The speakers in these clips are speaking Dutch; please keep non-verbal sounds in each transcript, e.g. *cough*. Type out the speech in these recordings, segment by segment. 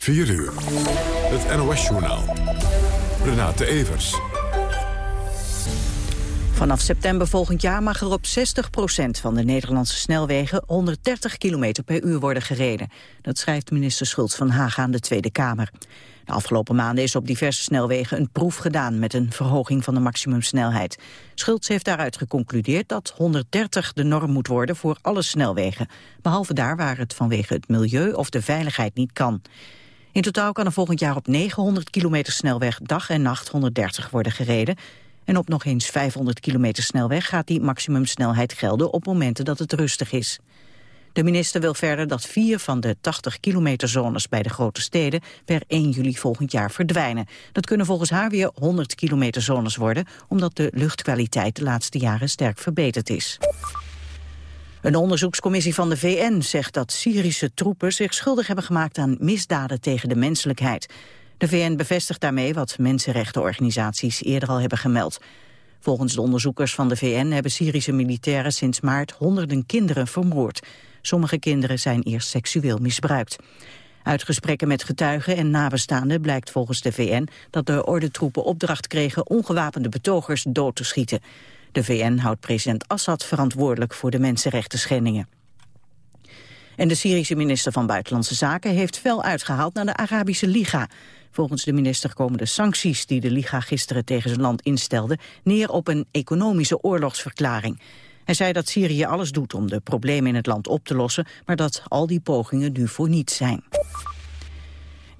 4 uur. Het NOS-journaal. Renate Evers. Vanaf september volgend jaar mag er op 60% van de Nederlandse snelwegen 130 km per uur worden gereden. Dat schrijft minister Schultz van Haag aan de Tweede Kamer. De afgelopen maanden is op diverse snelwegen een proef gedaan met een verhoging van de maximumsnelheid. Schultz heeft daaruit geconcludeerd dat 130 de norm moet worden voor alle snelwegen, behalve daar waar het vanwege het milieu of de veiligheid niet kan. In totaal kan er volgend jaar op 900 kilometer snelweg dag en nacht 130 worden gereden. En op nog eens 500 kilometer snelweg gaat die maximumsnelheid gelden op momenten dat het rustig is. De minister wil verder dat vier van de 80 kilometer zones bij de grote steden per 1 juli volgend jaar verdwijnen. Dat kunnen volgens haar weer 100 kilometer zones worden, omdat de luchtkwaliteit de laatste jaren sterk verbeterd is. Een onderzoekscommissie van de VN zegt dat Syrische troepen zich schuldig hebben gemaakt aan misdaden tegen de menselijkheid. De VN bevestigt daarmee wat mensenrechtenorganisaties eerder al hebben gemeld. Volgens de onderzoekers van de VN hebben Syrische militairen sinds maart honderden kinderen vermoord. Sommige kinderen zijn eerst seksueel misbruikt. Uit gesprekken met getuigen en nabestaanden blijkt volgens de VN dat de ordentroepen opdracht kregen ongewapende betogers dood te schieten. De VN houdt president Assad verantwoordelijk voor de mensenrechten schendingen. En de Syrische minister van Buitenlandse Zaken heeft fel uitgehaald naar de Arabische Liga. Volgens de minister komen de sancties die de Liga gisteren tegen zijn land instelde neer op een economische oorlogsverklaring. Hij zei dat Syrië alles doet om de problemen in het land op te lossen, maar dat al die pogingen nu voor niets zijn.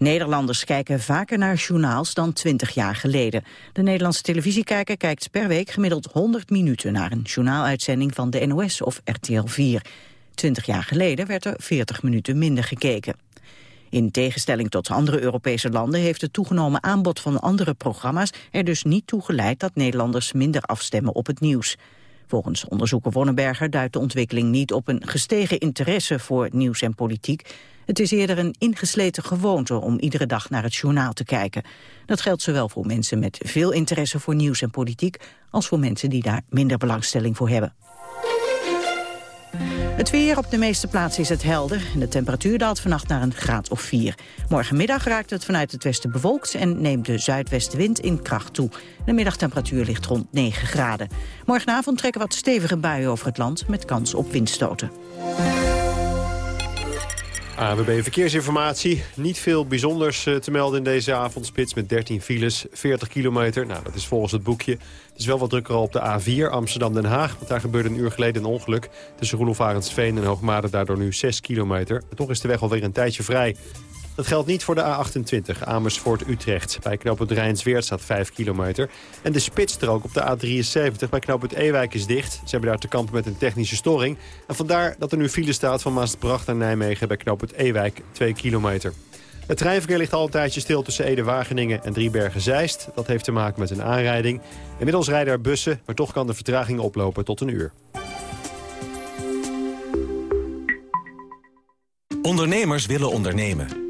Nederlanders kijken vaker naar journaals dan 20 jaar geleden. De Nederlandse televisiekijker kijkt per week gemiddeld 100 minuten naar een journaaluitzending van de NOS of RTL 4. 20 jaar geleden werd er 40 minuten minder gekeken. In tegenstelling tot andere Europese landen heeft het toegenomen aanbod van andere programma's er dus niet toe geleid dat Nederlanders minder afstemmen op het nieuws. Volgens onderzoeker Wonnenberger duidt de ontwikkeling niet op een gestegen interesse voor nieuws en politiek. Het is eerder een ingesleten gewoonte om iedere dag naar het journaal te kijken. Dat geldt zowel voor mensen met veel interesse voor nieuws en politiek... als voor mensen die daar minder belangstelling voor hebben. Het weer op de meeste plaatsen is het helder en de temperatuur daalt vannacht naar een graad of 4. Morgenmiddag raakt het vanuit het westen bewolkt en neemt de zuidwestenwind in kracht toe. De middagtemperatuur ligt rond 9 graden. Morgenavond trekken wat stevige buien over het land met kans op windstoten. AWB Verkeersinformatie. Niet veel bijzonders eh, te melden in deze avondspits met 13 files, 40 kilometer. Nou, dat is volgens het boekje. Het is wel wat drukker op de A4 Amsterdam-Den Haag. Want daar gebeurde een uur geleden een ongeluk. Tussen Roelof en Hoogmade daardoor nu 6 kilometer. Toch is de weg alweer een tijdje vrij. Dat geldt niet voor de A28 Amersfoort-Utrecht. Bij knooppunt Rijnsweert staat 5 kilometer. En de spitsstrook op de A73 bij knooppunt Ewijk is dicht. Ze hebben daar te kampen met een technische storing. En vandaar dat er nu file staat van Maasbracht naar Nijmegen... bij knooppunt Ewijk 2 kilometer. Het treinverkeer ligt al een tijdje stil tussen Ede-Wageningen en Driebergen-Zeist. Dat heeft te maken met een aanrijding. Inmiddels rijden er bussen, maar toch kan de vertraging oplopen tot een uur. Ondernemers willen ondernemen.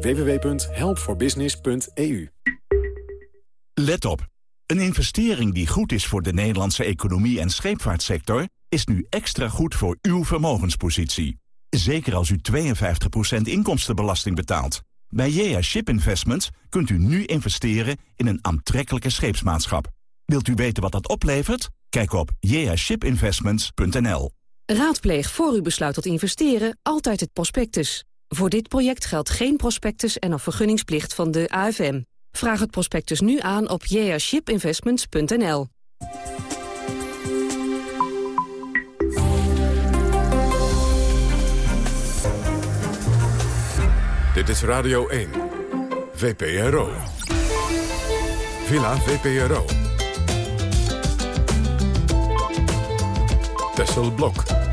www.helpforbusiness.eu Let op. Een investering die goed is voor de Nederlandse economie en scheepvaartsector... is nu extra goed voor uw vermogenspositie. Zeker als u 52% inkomstenbelasting betaalt. Bij JA Ship Investments kunt u nu investeren in een aantrekkelijke scheepsmaatschap. Wilt u weten wat dat oplevert? Kijk op jashipinvestments.nl. Raadpleeg voor u besluit tot investeren altijd het prospectus. Voor dit project geldt geen prospectus en of vergunningsplicht van de AFM. Vraag het prospectus nu aan op jashipinvestments.nl. Dit is Radio 1, VPRO. Villa VPRO. Tesselblok.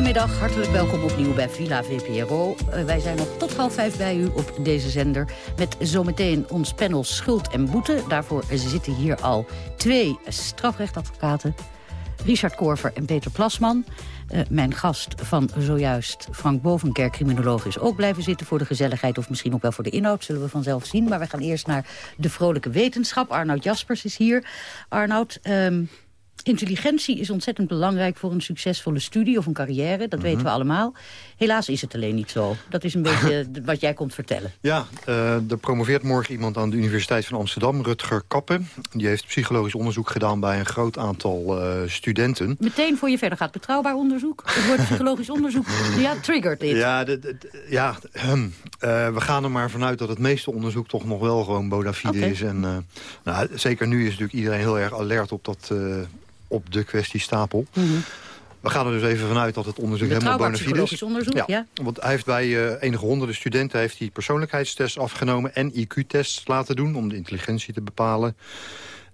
Goedemiddag, hartelijk welkom opnieuw bij Villa VPRO. Uh, wij zijn nog tot half vijf bij u op deze zender... met zometeen ons panel Schuld en Boete. Daarvoor zitten hier al twee strafrechtadvocaten... Richard Korver en Peter Plasman. Uh, mijn gast van zojuist, Frank Bovenkerk, criminoloog... is ook blijven zitten voor de gezelligheid of misschien ook wel voor de inhoud. Zullen we vanzelf zien. Maar we gaan eerst naar de vrolijke wetenschap. Arnoud Jaspers is hier. Arnoud... Um, Intelligentie is ontzettend belangrijk voor een succesvolle studie of een carrière. Dat weten we mhm. allemaal. Helaas is het alleen niet zo. Dat is een beetje *laughs* wat jij komt vertellen. Ja, uh, er promoveert morgen iemand aan de Universiteit van Amsterdam, Rutger Kappen. Die heeft psychologisch onderzoek gedaan bij een groot aantal uh, studenten. Meteen voor je verder gaat, betrouwbaar onderzoek? Het woord psychologisch *laughs* onderzoek, ja, triggert dit. Ja, ja uh, we gaan er maar vanuit dat het meeste onderzoek toch nog wel gewoon bona fide is. En, nou, zeker nu is natuurlijk iedereen heel erg alert op dat op de kwestie stapel. Mhm. We gaan er dus even vanuit dat het onderzoek helemaal bona fide is. onderzoek, ja. ja. Want hij heeft bij uh, enige honderden studenten heeft hij persoonlijkheidstests afgenomen... en IQ-tests laten doen om de intelligentie te bepalen.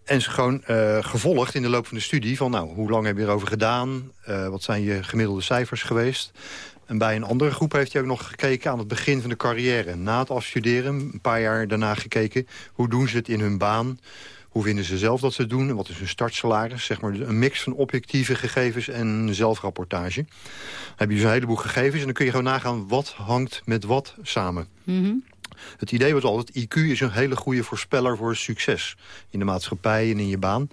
En ze gewoon uh, gevolgd in de loop van de studie van... nou, hoe lang heb je erover gedaan? Uh, wat zijn je gemiddelde cijfers geweest? En bij een andere groep heeft hij ook nog gekeken aan het begin van de carrière. Na het afstuderen, een paar jaar daarna gekeken... hoe doen ze het in hun baan... Hoe vinden ze zelf dat ze het doen? En wat is hun startsalaris? Zeg maar een mix van objectieve gegevens en zelfrapportage. Dan heb je dus een heleboel gegevens en dan kun je gewoon nagaan... wat hangt met wat samen. Mhm. Het idee was altijd, IQ is een hele goede voorspeller voor succes. In de maatschappij en in je baan.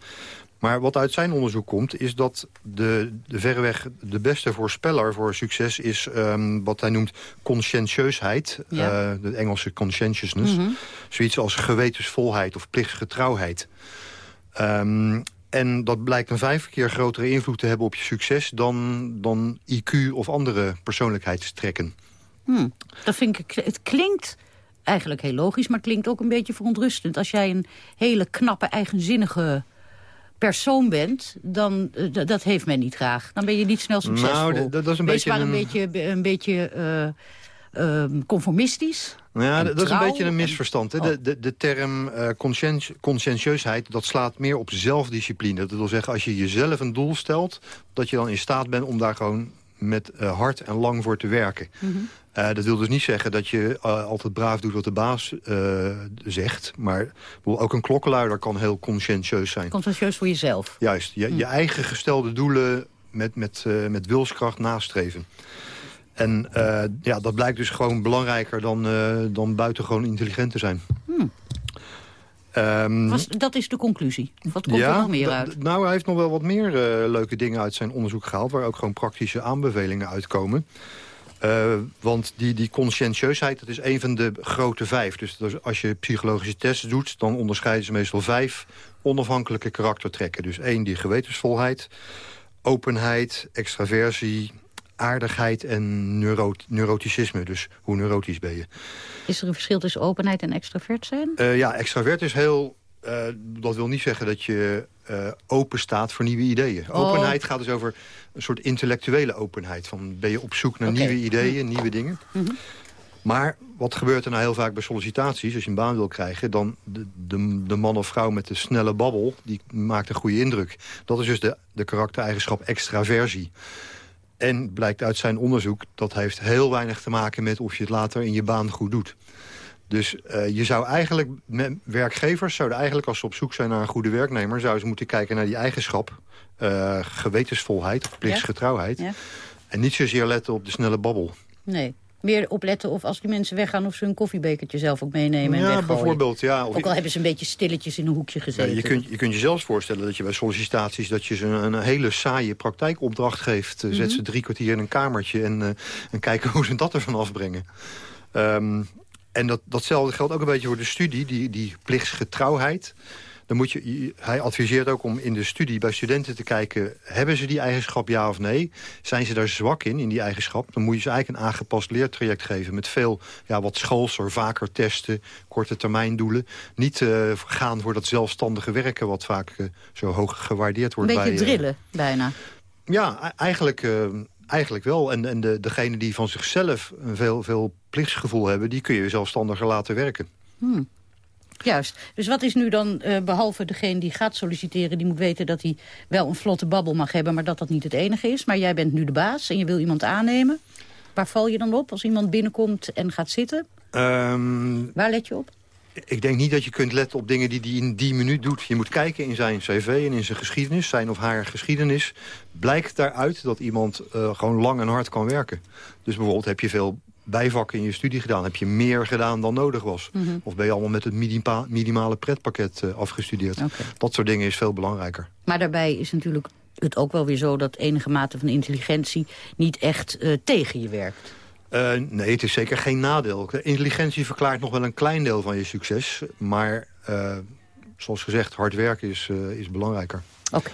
Maar wat uit zijn onderzoek komt, is dat de, de verreweg de beste voorspeller voor succes is um, wat hij noemt conscientieusheid. Ja. Uh, de Engelse conscientiousness. Mm Zoiets als gewetensvolheid of plichtsgetrouwheid. Um, en dat blijkt een vijf keer grotere invloed te hebben op je succes... dan, dan IQ of andere persoonlijkheidstrekken. Hmm, dat vind ik, het klinkt eigenlijk heel logisch, maar het klinkt ook een beetje verontrustend. Als jij een hele knappe, eigenzinnige persoon bent, dan uh, dat heeft men niet graag. Dan ben je niet snel nou, succesvol. Nou, dat, is een beetje maar een, beetje, een beetje uh, conformistisch. Nou ja, dat is een beetje een misverstand. Hè? De, oh. de, de term uh, conscientieusheid, dat slaat meer op zelfdiscipline. Dat wil zeggen, als je jezelf een doel stelt... dat je dan in staat bent om daar gewoon met uh, hard en lang voor te werken. Mm -hmm. uh, dat wil dus niet zeggen dat je uh, altijd braaf doet wat de baas zegt. Maar ook een klokkenluider kan heel conscientieus zijn. Conscientieus voor jezelf. Juist, je, mm. je eigen gestelde doelen met, met, met wilskracht nastreven. En ja, dat blijkt dus gewoon belangrijker dan, dan buitengewoon intelligent te zijn. Mm. Um, dat is de conclusie. Wat komt er nog meer uit? Nou, hij heeft nog wel wat meer uh, leuke dingen uit zijn onderzoek gehaald... waar ook gewoon praktische aanbevelingen uitkomen. Uh, want die, die conscientieusheid, dat is een van de grote vijf. Dus als je psychologische tests doet... dan onderscheiden ze meestal vijf onafhankelijke karaktertrekken. Dus één, die gewetensvolheid, openheid, extraversie aardigheid en neuroticisme. Dus hoe neurotisch ben je. Is er een verschil tussen openheid en extravert zijn? Uh, ja, extravert is heel... Uh, dat wil niet zeggen dat je uh, open staat voor nieuwe ideeën. Oh. Openheid gaat dus over een soort intellectuele openheid. Van ben je op zoek naar nieuwe ideeën, nieuwe dingen. Mm -hmm. Maar wat gebeurt er nou heel vaak bij sollicitaties? Als je een baan wil krijgen, dan de, de, de man of vrouw met de snelle babbel... die maakt een goede indruk. Dat is dus de, de karaktereigenschap extraversie. En blijkt uit zijn onderzoek, dat heeft heel weinig te maken met of je het later in je baan goed doet. Dus uh, je zou eigenlijk, met werkgevers zouden eigenlijk als ze op zoek zijn naar een goede werknemer... zouden ze moeten kijken naar die eigenschap, uh, gewetensvolheid of plichtsgetrouwheid. Ja. En niet zozeer letten op de snelle babbel. Nee meer opletten of als die mensen weggaan... of ze hun koffiebekertje zelf ook meenemen en ja, bijvoorbeeld, ja. Of ook al hebben ze een beetje stilletjes in een hoekje gezeten. Ja, je, kunt, je kunt je zelfs voorstellen dat je bij sollicitaties... dat je ze een, hele saaie praktijkopdracht geeft. Zet mhm. ze drie kwartier in een kamertje en, uh, en kijken *laughs* hoe ze dat ervan afbrengen. Um, en dat, datzelfde geldt ook een beetje voor de studie, die, die plichtsgetrouwheid dan moet je, hij adviseert ook om in de studie bij studenten te kijken... hebben ze die eigenschap ja of nee? Zijn ze daar zwak in, in die eigenschap? Dan moet je ze eigenlijk een aangepast leertraject geven... met veel ja, wat schoolser, vaker testen, korte termijn doelen. Niet uh, gaan voor dat zelfstandige werken... wat vaak uh, zo hoog gewaardeerd wordt. Een beetje bij, uh, drillen, bijna. Ja, e-, eigenlijk eigenlijk wel. En, en de, degene die van zichzelf een veel, veel plichtsgevoel hebben... die kun je zelfstandiger laten werken. Hmm. Juist. Dus wat is nu dan, uh, behalve degene die gaat solliciteren... die moet weten dat hij wel een vlotte babbel mag hebben... maar dat dat niet het enige is. Maar jij bent nu de baas en je wil iemand aannemen. Waar val je dan op als iemand binnenkomt en gaat zitten? Um, Waar let je op? Ik denk niet dat je kunt letten op dingen die hij in die minuut doet. Je moet kijken in zijn cv en in zijn geschiedenis, zijn of haar geschiedenis. Blijkt daaruit dat iemand uh, gewoon lang en hard kan werken. Dus bijvoorbeeld heb je veel bijvakken in je studie gedaan. Heb je meer gedaan dan nodig was. Mm -hmm. Of ben je allemaal met het minima minimale pretpakket uh, afgestudeerd. Okay. Dat soort dingen is veel belangrijker. Maar daarbij is natuurlijk het ook wel weer zo... dat enige mate van intelligentie niet echt uh, tegen je werkt. Uh, nee, het is zeker geen nadeel. Intelligentie verklaart nog wel een klein deel van je succes. Maar zoals gezegd, hard werken is, is belangrijker. Oké. Okay.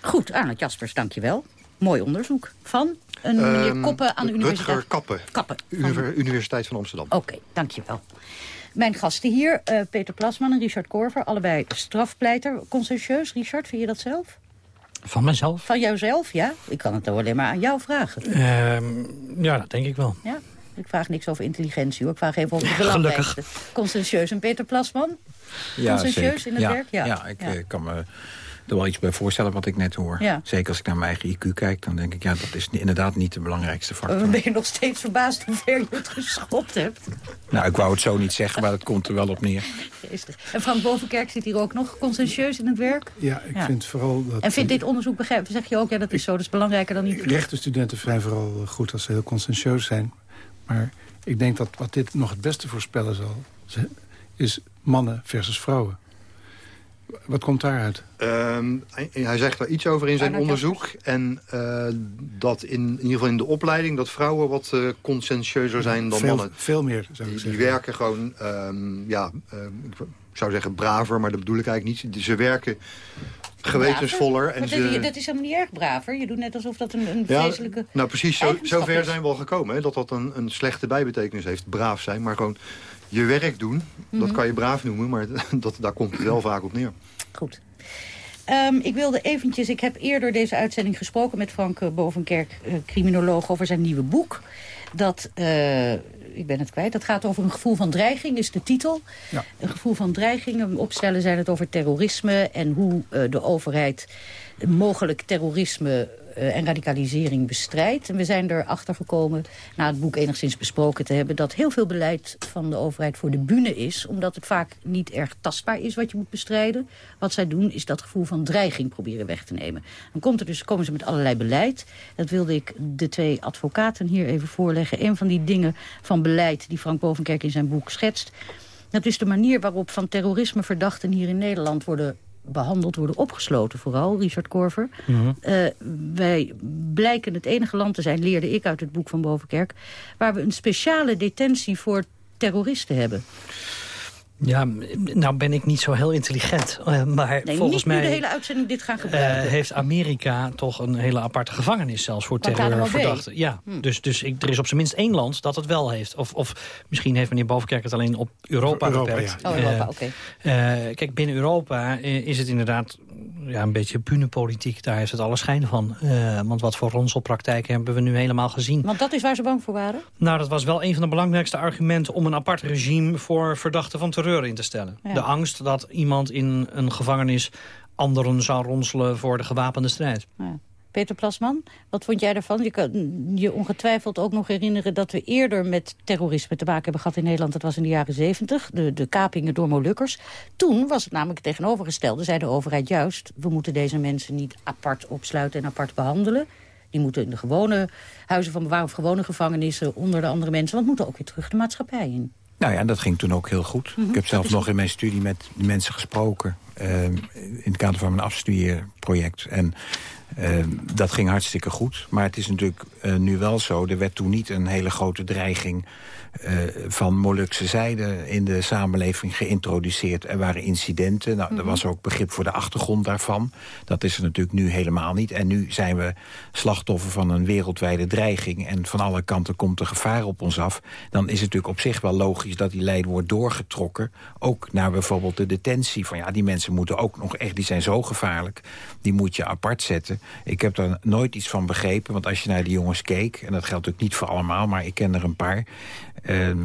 Goed, Arnold Jaspers, dankjewel. Mooi onderzoek. Van een meneer Ehm, Koppen aan de universiteit? Rutger Kappen. Kappen. Univer Universiteit van Amsterdam. Oké, okay, dankjewel. Mijn gasten hier, uh, Peter Plasman en Richard Korver. Allebei strafpleiter. Conscientieus, Richard, vind je dat zelf? Van mezelf? Van jouzelf, ja. Ik kan het alleen maar aan jou vragen. Uh, ja, dat denk ik wel. Ja, ik vraag niks over intelligentie, hoor. Ik vraag even over de belangrijkste. Conscientieus. En Peter Plasman? Ja, Conscientieus in het ja, werk? Ja, ja ik ja. kan me er wel iets bij voorstellen wat ik net hoor. Ja. Zeker als ik naar mijn eigen IQ kijk, dan denk ik... ja, dat is inderdaad niet de belangrijkste factor. Dan ben je nog steeds verbaasd hoe ver je het geschopt hebt. Nou, ik wou het zo niet zeggen, maar dat komt er wel op neer. Geestig. En Frank Bovenkerk zit hier ook nog conscientieus in het werk? Ja, ik vind vooral dat... En vindt dit onderzoek begrijpen? Zeg je ook, ja, dat is zo, dat is belangrijker dan niet... Rechtenstudenten zijn vooral goed als ze heel conscientieus zijn. Maar ik denk dat wat dit nog het beste voorspellen zal... is mannen versus vrouwen. Wat komt daaruit? Um, hij, hij zegt daar iets over in zijn onderzoek. En uh, dat in, in ieder geval in de opleiding... dat vrouwen wat uh, conscientieuzer zijn dan veel, mannen. Veel meer, zou ik die, zeggen. Die werken gewoon, um, ja, uh, ik zou zeggen braver... maar dat bedoel ik eigenlijk niet. Ze werken gewetensvoller. En maar ze... dat, dat is helemaal niet erg braver. Je doet net alsof dat een, een ja, vreselijke Nou precies, zo, zover is. zijn we al gekomen. Hè, dat dat een, een slechte bijbetekenis heeft. Braaf zijn, maar gewoon je werk doen. Mm -hmm. Dat kan je braaf noemen, maar *laughs* dat, daar komt het wel vaak op neer. Goed. Um, ik wilde eventjes, ik heb eerder deze uitzending gesproken met Frank uh, Bovenkerk, uh, criminoloog, over zijn nieuwe boek. Dat, uh, ik ben het kwijt, dat gaat over een gevoel van dreiging, is de titel. Ja. Een gevoel van dreiging, opstellen zijn het over terrorisme en hoe de overheid mogelijk terrorisme uh, en radicalisering bestrijdt. En we zijn erachter gekomen, na het boek enigszins besproken te hebben... dat heel veel beleid van de overheid voor de bühne is... omdat het vaak niet erg tastbaar is wat je moet bestrijden. Wat zij doen is dat gevoel van dreiging proberen weg te nemen. Dan komt er dus, komen ze met allerlei beleid. Dat wilde ik de twee advocaten hier even voorleggen. Een van die dingen van beleid die Frank Bovenkerk in zijn boek schetst... dat is de manier waarop van terrorisme verdachten hier in Nederland worden behandeld worden opgesloten vooral, Richard Korver. Mm -hmm. uh, wij blijken het enige land te zijn, leerde ik uit het boek van Bovenkerk... waar we een speciale detentie voor terroristen hebben. Ja, nou ben ik niet zo heel intelligent. Uh, maar nee, volgens niet mij nu de hele uitzending dit gaan gebruiken. Uh, heeft Amerika toch een hele aparte gevangenis zelfs voor terreurverdachten. Ja, hm. dus, dus ik, er is op zijn minst één land dat het wel heeft. Of, of misschien heeft meneer Bovenkerk het alleen op Europa, Europa beperkt. Ja. Oh, Europa, oké. Okay. Uh, kijk, binnen Europa is het inderdaad ja, een beetje bunepolitiek. Daar heeft het alle schijn van. Uh, want wat voor ronselpraktijken hebben we nu helemaal gezien. Want dat is waar ze bang voor waren? Nou, dat was wel een van de belangrijkste argumenten... om een apart regime voor verdachten van terreur in te stellen. Ja. De angst dat iemand in een gevangenis anderen zou ronselen voor de gewapende strijd. Ja. Peter Plasman, wat vond jij daarvan? Je kan je ongetwijfeld ook nog herinneren dat we eerder met terrorisme te maken hebben gehad in Nederland. Dat was in de jaren zeventig, de, de kapingen door Molukkers. Toen was het namelijk tegenovergestelde, zei de overheid juist... we moeten deze mensen niet apart opsluiten en apart behandelen. Die moeten in de gewone huizen van bewaring of gewone gevangenissen onder de andere mensen. Want moeten ook weer terug de maatschappij in. Nou ja, dat ging toen ook heel goed. Mm -hmm. Ik heb zelf nog in mijn studie met de mensen gesproken... Uh, in het kader van mijn afstudeerproject. En uh, dat ging hartstikke goed. Maar het is natuurlijk uh, nu wel zo... er werd toen niet een hele grote dreiging... Uh, van Molukse zijde in de samenleving geïntroduceerd. Er waren incidenten. Nou, mm -hmm. Er was ook begrip voor de achtergrond daarvan. Dat is er natuurlijk nu helemaal niet. En nu zijn we slachtoffer van een wereldwijde dreiging... en van alle kanten komt er gevaar op ons af. Dan is het natuurlijk op zich wel logisch dat die lijn wordt doorgetrokken. Ook naar bijvoorbeeld de detentie. Van ja, die mensen moeten ook nog echt... die zijn zo gevaarlijk. Die moet je apart zetten. Ik heb daar nooit iets van begrepen. Want als je naar die jongens keek... en dat geldt ook niet voor allemaal, maar ik ken er een paar... Ehm,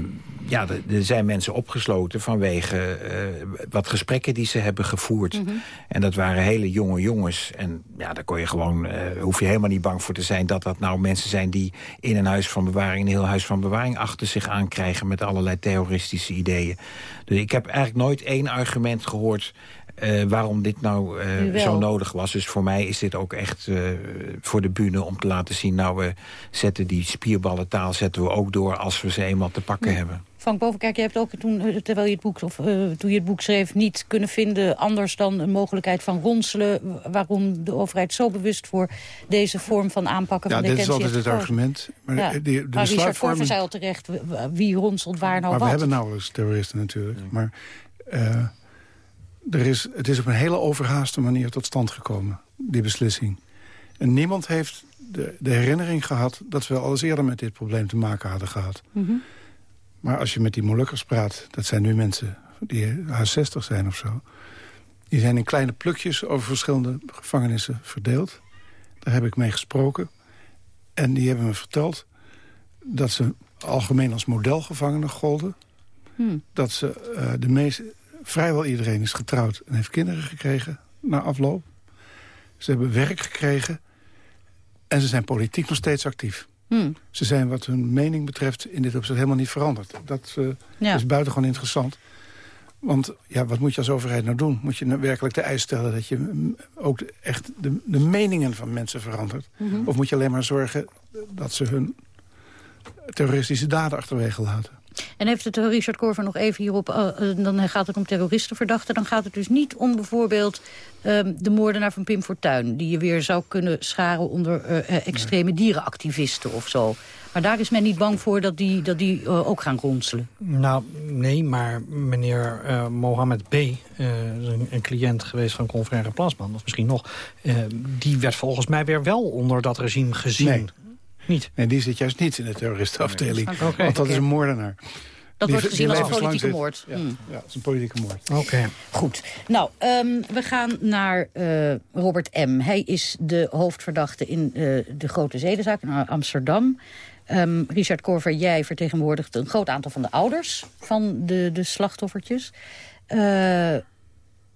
ja, er zijn mensen opgesloten vanwege uh, wat gesprekken die ze hebben gevoerd. Mhm. En dat waren hele jonge jongens. En ja, daar kon je gewoon, uh, hoef je helemaal niet bang voor te zijn... dat dat nou mensen zijn die in een huis van bewaring... een heel huis van bewaring achter zich aankrijgen... met allerlei terroristische ideeën. Dus ik heb eigenlijk nooit één argument gehoord... Uh, waarom dit nou uh, zo nodig was. Dus voor mij is dit ook echt uh, voor de bühne om te laten zien... nou, we zetten die spierballentaal zetten we ook door als we ze eenmaal te pakken ja. hebben. Frank Bovenkerk, je hebt ook toen, terwijl je het boek, of, toen je het boek schreef... niet kunnen vinden anders dan een mogelijkheid van ronselen... waarom de overheid zo bewust voor deze vorm van aanpakken ja, van detentie Ja, dit is altijd het argument. Maar, ja. de, de, de maar Richard Korver zei al terecht, wie ronselt waar nou maar wat. we hebben nauwelijks terroristen natuurlijk. Maar er is, het is op een hele overhaaste manier tot stand gekomen, die beslissing. En niemand heeft de, de herinnering gehad dat we al eens eerder met dit probleem te maken hadden gehad. Mm -hmm. Maar als je met die Molukkers praat, dat zijn nu mensen die haar 60 zijn of zo... die zijn in kleine plukjes over verschillende gevangenissen verdeeld. Daar heb ik mee gesproken. En die hebben me verteld dat ze algemeen als modelgevangenen golden. Hmm. Dat ze uh, de meeste vrijwel iedereen is getrouwd en heeft kinderen gekregen na afloop. Ze hebben werk gekregen en ze zijn politiek nog steeds actief. Hmm. Ze zijn wat hun mening betreft in dit opzicht helemaal niet veranderd. Dat uh, ja. is buitengewoon interessant. Want ja, wat moet je als overheid nou doen? Moet je nou werkelijk de eis stellen dat je ook echt de, de meningen van mensen verandert? Mm -hmm. Of moet je alleen maar zorgen dat ze hun terroristische daden achterwege laten? En heeft het Richard Korver nog even hierop... Uh, uh, dan gaat het om terroristenverdachten. Dan gaat het dus niet om bijvoorbeeld uh, de moordenaar van Pim Fortuyn... die je weer zou kunnen scharen onder uh, extreme dierenactivisten of zo. Maar daar is men niet bang voor dat die, dat die ook gaan ronselen. Nou, nee, maar meneer Mohammed B., een, een, cliënt geweest van Confrère Plasman... of misschien nog, die werd volgens mij weer wel onder dat regime gezien... Nee. Niet? Nee, die zit juist niet in de terroristenafdeling. Nee, okay. Want dat okay. is een moordenaar. Dat die, wordt gezien als een politieke moord. Ja, hmm. ja, dat is een politieke moord. Oké. Okay. Goed. Nou, um, we gaan naar uh, Robert M. Hij is de hoofdverdachte in uh, de grote zedenzaak in Amsterdam. Um, Richard Korver, jij vertegenwoordigt een groot aantal van de ouders van de, de slachtoffertjes. Uh,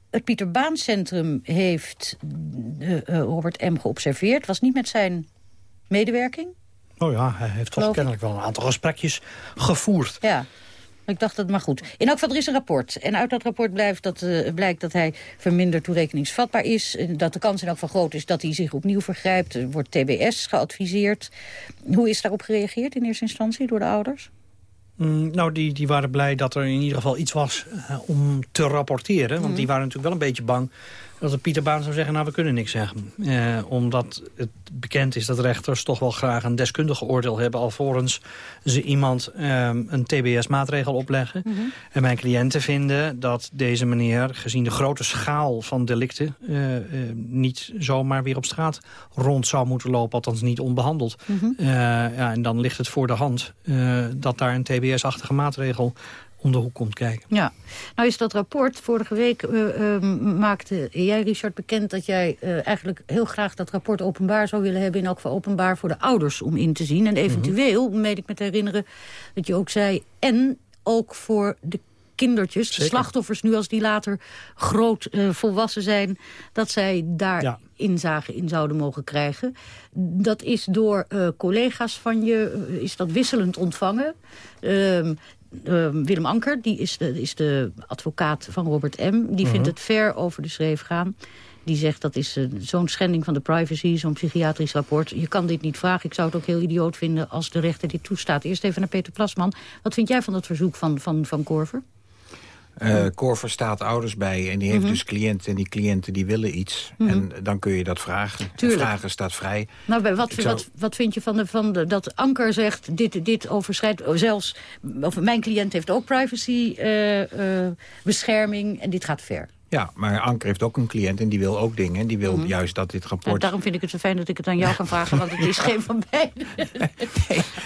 het Pieter Baan Centrum heeft Robert M. geobserveerd. Was niet met zijn medewerking. Oh ja, hij heeft toch kennelijk wel een aantal gesprekjes gevoerd. Ja, ik dacht dat maar goed. In elk geval, er is een rapport. En uit dat rapport blijft dat, uh, blijkt dat hij verminderd toerekeningsvatbaar is. Dat de kans in elk geval groot is dat hij zich opnieuw vergrijpt. Er wordt TBS geadviseerd. Hoe is daarop gereageerd in eerste instantie door de ouders? Mm, nou, die, die waren blij dat er in ieder geval iets was uh, om te rapporteren. Want mm. die waren natuurlijk wel een beetje bang dat de Pieter Baan zou zeggen, nou, we kunnen niks zeggen. Eh, omdat het bekend is dat rechters toch wel graag een deskundige oordeel hebben... alvorens ze iemand eh, een TBS-maatregel opleggen. Mm -hmm. En mijn cliënten vinden dat deze meneer, gezien de grote schaal van delicten... Uh, niet zomaar weer op straat rond zou moeten lopen, althans niet onbehandeld. Mm -hmm. ja, en dan ligt het voor de hand dat daar een TBS-achtige maatregel om de hoek komt kijken. Ja, nou is dat rapport, vorige week uh, uh, maakte jij Richard bekend dat jij uh, eigenlijk heel graag dat rapport openbaar zou willen hebben, in elk geval openbaar voor de ouders om in te zien. En eventueel, mm -hmm. meen ik me te herinneren, dat je ook zei, en ook voor de kindertjes, Zeker. de slachtoffers nu als die later groot uh, volwassen zijn, dat zij daar ja. inzage in zouden mogen krijgen. Dat is door uh, collega's van je, is dat wisselend ontvangen. Uh, Willem Anker, die is de, is de advocaat van Robert M. Die Mhm. -huh. vindt het ver over de schreef gaan. Die zegt dat is uh, zo'n schending van de privacy, zo'n psychiatrisch rapport. Je kan dit niet vragen. Ik zou het ook heel idioot vinden als de rechter dit toestaat. Eerst even naar Peter Plasman. Wat vind jij van dat verzoek van, van, van Korver? Uh, Korver staat ouders bij en die heeft Mhm. dus cliënten... en die cliënten die willen iets. Mhm. En dan kun je dat vragen. En vragen staat vrij. Nou, bij wat, zou- wat, wat vind je van, de, van de, dat Anker zegt, dit, dit overschrijdt... oh, zelfs, of mijn cliënt heeft ook privacy eh, eh, bescherming en dit gaat ver. Ja, maar Anker heeft ook een cliënt en die wil ook dingen. Die wil Mhm. juist dat dit Ja, rapport... daarom vind ik het zo fijn dat ik het aan jou kan vragen, want het is geen van beiden. *laughs*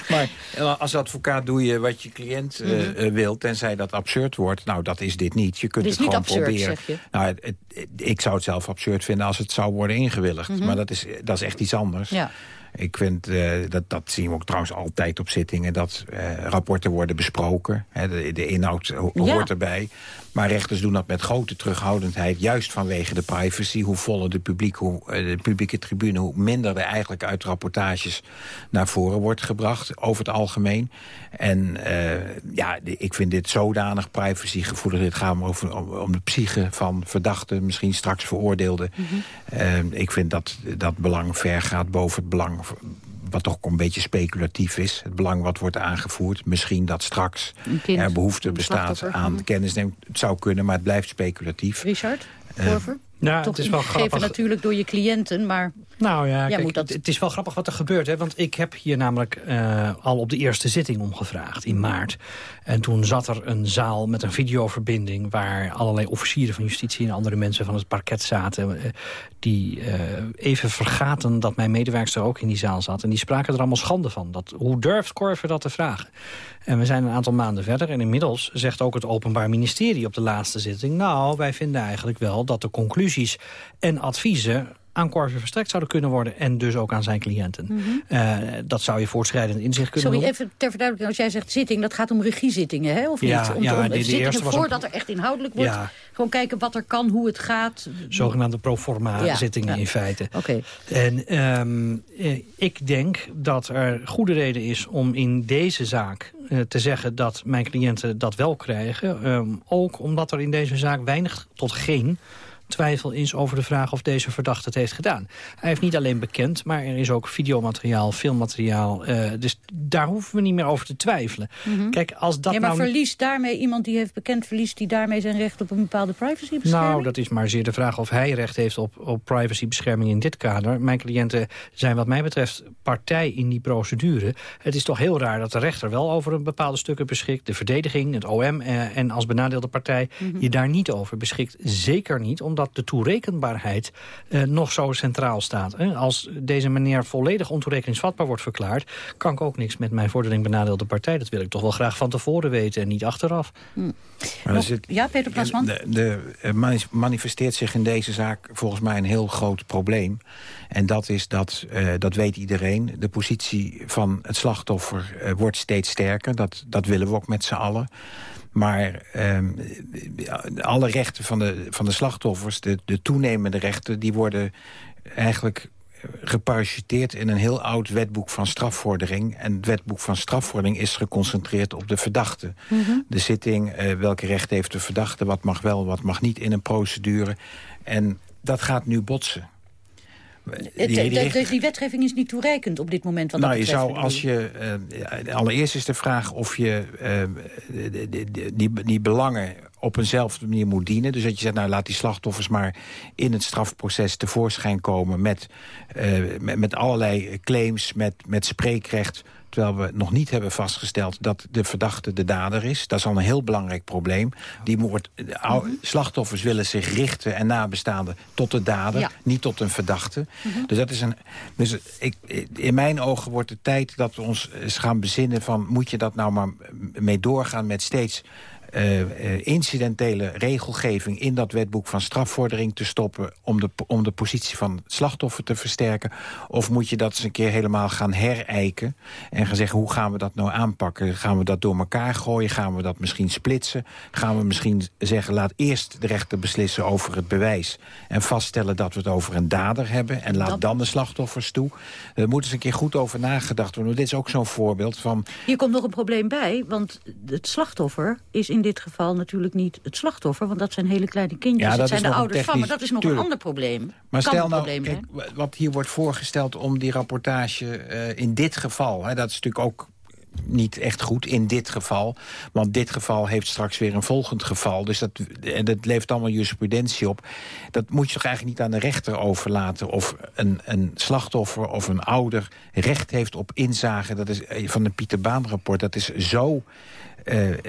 Maar eh, als advocaat doe je wat je cliënt eh, Mhm. eh, wil... tenzij dat absurd wordt. Nou, dat is dit niet. Je kunt Het is het gewoon absurd, proberen. zeg je. Nou, het, het- het- ik zou het zelf absurd vinden als het zou worden ingewilligd. Mhm. Maar dat is, dat is echt iets anders. Ja. Ik vind, dat, dat zien we ook trouwens altijd op zittingen... dat rapporten worden besproken. Hè, de, de inhoud ho- Ja. hoort erbij. Maar rechters doen dat met grote terughoudendheid... juist vanwege de privacy. Hoe voller de, publiek, hoe, eh, de publieke tribune... hoe minder er eigenlijk uit rapportages naar voren wordt gebracht... over het algemeen. En eh, ja, ik vind dit zodanig privacygevoelig. Dit gaat om, over, om, om de psyche van verdachten... misschien straks veroordeelden. Eh, ik vind dat dat belang ver gaat boven het belang wat toch een beetje speculatief is. Het belang wat wordt aangevoerd. Misschien dat straks er behoefte bestaat aan Mhm. kennisneming. Het zou kunnen, maar het blijft speculatief. Richard, Eh, Korver? Ja, Toch het is wel grappig. natuurlijk door je cliënten, maar Nou ja, kijk, dat- het, is wel grappig wat er gebeurt. Hè? Want ik heb hier namelijk eh, al op de eerste zitting omgevraagd in maart. En toen zat er een zaal met een videoverbinding... waar allerlei officieren van justitie en andere mensen van het parket zaten... eh, die eh, even vergaten dat mijn medewerkster ook in die zaal zat. En die spraken er allemaal schande van. Dat, hoe durft Korver dat te vragen? En we zijn een aantal maanden verder. En inmiddels zegt ook het Openbaar Ministerie op de laatste zitting... nou, wij vinden eigenlijk wel dat de conclusies en adviezen aan Corver verstrekt zouden kunnen worden... en dus ook aan zijn cliënten. Eh, dat zou je voortschrijdend inzicht kunnen Sorry, noemen. even ter verduidelijking. Als jij zegt zitting, dat gaat om regiezittingen, hè? Of Ja, niet? Om, ja, om, de- de zittingen eerste was een- voordat er echt inhoudelijk wordt. Ja. Gewoon kijken wat er kan, hoe het gaat. Zogenaamde proforma zittingen in feite. Oké. En ehm, eh, ik denk dat er goede reden is om in deze zaak eh, te zeggen... dat mijn cliënten dat wel krijgen. Ehm, ook omdat er in deze zaak weinig tot geen twijfel is over de vraag of deze verdachte het heeft gedaan. Hij heeft niet alleen bekend, maar er is ook videomateriaal, filmmateriaal. eh, dus daar hoeven we niet meer over te twijfelen. Kijk, als dat ja, maar nou... verliest daarmee iemand die heeft bekend... verliest die daarmee zijn recht op een bepaalde privacybescherming? Nou, dat is maar zeer de vraag of hij recht heeft op, op privacybescherming in dit kader. Mijn cliënten zijn wat mij betreft partij in die procedure. Het is toch heel raar dat de rechter wel over een bepaalde stukken beschikt. De verdediging, het OM eh, en als benadeelde partij je daar niet over beschikt. Zeker niet, omdat de toerekenbaarheid eh, nog zo centraal staat. Hè. Als deze meneer volledig ontoerekeningsvatbaar wordt verklaard... kan ik ook niks met mijn vordering benadeelde partij. Dat wil ik toch wel graag van tevoren weten en niet achteraf. Maar er Nog- zit- ja, Peter Plasman? De, er manifesteert zich in deze zaak volgens mij een heel groot probleem. En dat is dat, eh, dat weet iedereen, de positie van het slachtoffer eh, wordt steeds sterker. Dat, dat willen we ook met z'n allen. Maar ehm, alle rechten van de, van de slachtoffers, de, de toenemende rechten... die worden eigenlijk geparachuteerd in een heel oud wetboek van strafvordering. En het wetboek van strafvordering is geconcentreerd op de verdachte. De zitting, eh, welke rechten heeft de verdachte, wat mag wel, wat mag niet in een procedure. En dat gaat nu botsen. Het- Die- wetgeving is niet toereikend op dit moment. Wat nou, dat je zou als je... eh, allereerst is de vraag of je eh, die, die, die, die belangen op eenzelfde manier moet dienen. Dus dat je zegt, nou laat die slachtoffers maar in het strafproces tevoorschijn komen... met, eh, met, met allerlei claims, met, met spreekrecht... terwijl we nog niet hebben vastgesteld dat de verdachte de dader is. Dat is al een heel belangrijk probleem. Die de ou- slachtoffers willen zich richten en nabestaanden tot de dader... Ja. niet tot een verdachte. Dus dat is een. Dus ik, in mijn ogen wordt het tijd dat we ons eens gaan bezinnen van moet je dat nou maar mee doorgaan met steeds. Eh, eh, incidentele regelgeving in dat wetboek van strafvordering te stoppen... Om de, om de positie van het slachtoffer te versterken? Of moet je dat eens een keer helemaal gaan herijken... en gaan zeggen, hoe gaan we dat nou aanpakken? Gaan we dat door elkaar gooien? Gaan we dat misschien splitsen? Gaan we misschien zeggen, laat eerst de rechter beslissen over het bewijs... en vaststellen dat we het over een dader hebben... en laat Dat- dan de slachtoffers toe? Er moet eens een keer goed over nagedacht worden. Dit is ook zo'n voorbeeld van... Hier komt nog een probleem bij, want het slachtoffer is in dit geval natuurlijk niet het slachtoffer, want dat zijn hele kleine kindjes. Ja, dat zijn de ouders van, maar dat is nog tuurlijk. een ander probleem. Maar kan stel nou, probleem kijk, wat hier wordt voorgesteld om die rapportage eh, in dit geval... Hè, dat is natuurlijk ook niet echt goed in dit geval. Want dit geval heeft straks weer een volgend geval. Dus dat, en dat levert allemaal jurisprudentie op. Dat moet je toch eigenlijk niet aan de rechter overlaten... of een, een slachtoffer of een ouder recht heeft op inzage. Dat is eh, van het Pieter Baan rapport. Dat is zo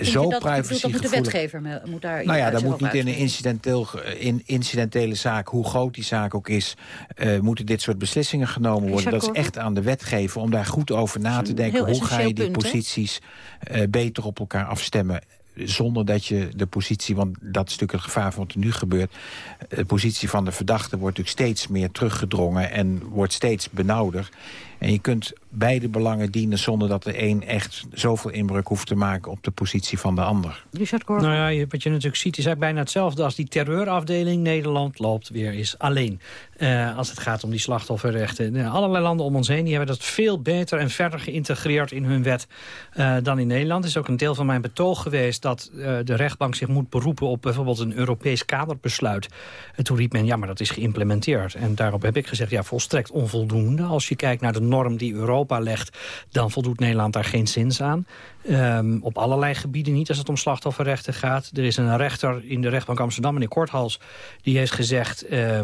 zo dat, privacy moet de wetgever moet daar Nou ja, dat moet niet in een incidenteel, in incidentele zaak, hoe groot die zaak ook is... Uh, moeten dit soort beslissingen genomen worden. Dat is echt aan de wetgever om daar goed over na te denken. Hoe ga je die posities uh, beter op elkaar afstemmen? zonder dat je de positie, want dat is natuurlijk het gevaar van wat er nu gebeurt... de positie van de verdachte wordt natuurlijk steeds meer teruggedrongen... en wordt steeds benauwder. En je kunt beide belangen dienen zonder dat de een echt zoveel inbreuk hoeft te maken op de positie van de ander. Richard Nou ja, wat je natuurlijk ziet is eigenlijk bijna hetzelfde als die terreurafdeling. Nederland loopt weer eens alleen. Uh, als het gaat om die slachtofferrechten. Nou, allerlei landen om ons heen die hebben dat veel beter en verder geïntegreerd in hun wet uh, dan in Nederland. Het is ook een deel van mijn betoog geweest dat uh, de rechtbank zich moet beroepen op bijvoorbeeld een Europees kaderbesluit. En toen riep men, ja maar dat is geïmplementeerd. En daarop heb ik gezegd, ja volstrekt onvoldoende. Als je kijkt naar de norm die Europa legt... dan voldoet Nederland daar geen zins aan. Um, op allerlei gebieden niet als het om slachtofferrechten gaat. Er is een rechter in de rechtbank Amsterdam, meneer Korthals... die heeft gezegd, uh,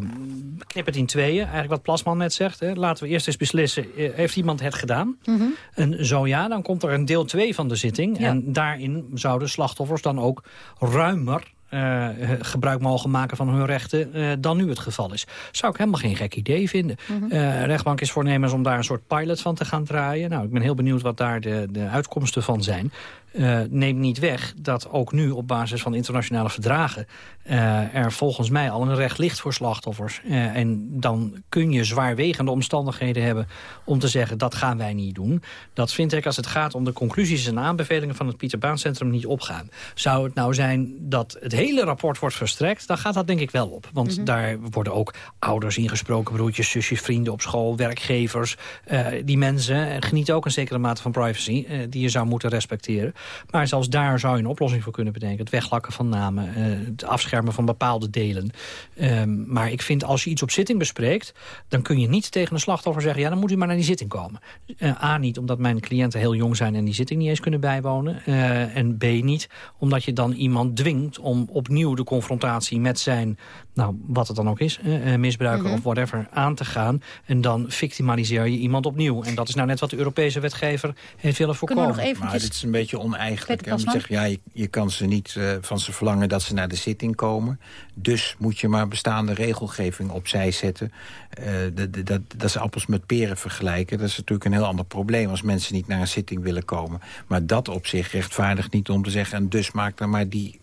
knip het in tweeën. Eigenlijk wat Plasman net zegt. Hè. Laten we eerst eens beslissen, uh, heeft iemand het gedaan? Mm -hmm. En zo ja, dan komt er een deel 2 van de zitting. Ja. En daarin zouden slachtoffers dan ook ruimer uh, gebruik mogen maken van hun rechten uh, dan nu het geval is. Zou ik helemaal geen gek idee vinden. Mm -hmm. uh, rechtbank is voornemens om daar een soort pilot van te gaan draaien. Nou, ik ben heel benieuwd wat daar de, de uitkomsten van zijn. Uh, neemt niet weg dat ook nu op basis van internationale verdragen... Uh, er volgens mij al een recht ligt voor slachtoffers. Uh, en dan kun je zwaarwegende omstandigheden hebben om te zeggen... dat gaan wij niet doen. Dat vind ik als het gaat om de conclusies en aanbevelingen... van het Pieter Baan Centrum niet opgaan. Zou het nou zijn dat het hele rapport wordt verstrekt... dan gaat dat denk ik wel op. Want mm -hmm. daar worden ook ouders ingesproken... broertjes, zusjes, vrienden op school, werkgevers. die mensen genieten ook een zekere mate van privacy... die je zou moeten respecteren. Maar zelfs daar zou je een oplossing voor kunnen bedenken. Het weglakken van namen, uh, het afschermen van bepaalde delen. Um, maar ik vind als je iets op zitting bespreekt... dan kun je niet tegen een slachtoffer zeggen... ja, dan moet u maar naar die zitting komen. Uh, A, niet omdat mijn cliënten heel jong zijn... en die zitting niet eens kunnen bijwonen. Uh, en B, niet omdat je dan iemand dwingt... om opnieuw de confrontatie met zijn, nou, wat het dan ook is... misbruiken mm -hmm. of whatever, aan te gaan. En dan victimaliseer je iemand opnieuw. En dat is nou net wat de Europese wetgever heeft willen voorkomen. Nog eventjes... Maar dit is een beetje oneigenlijk. Je, zeg, ja, je, je, kan ze niet uh, van ze verlangen dat ze naar de zitting komen. Dus moet je maar bestaande regelgeving opzij zetten. Uh, de, de, dat, dat is appels met peren vergelijken. Dat is natuurlijk een heel ander probleem als mensen niet naar een zitting willen komen. Maar dat op zich rechtvaardigt niet om te zeggen... en dus maak dan maar die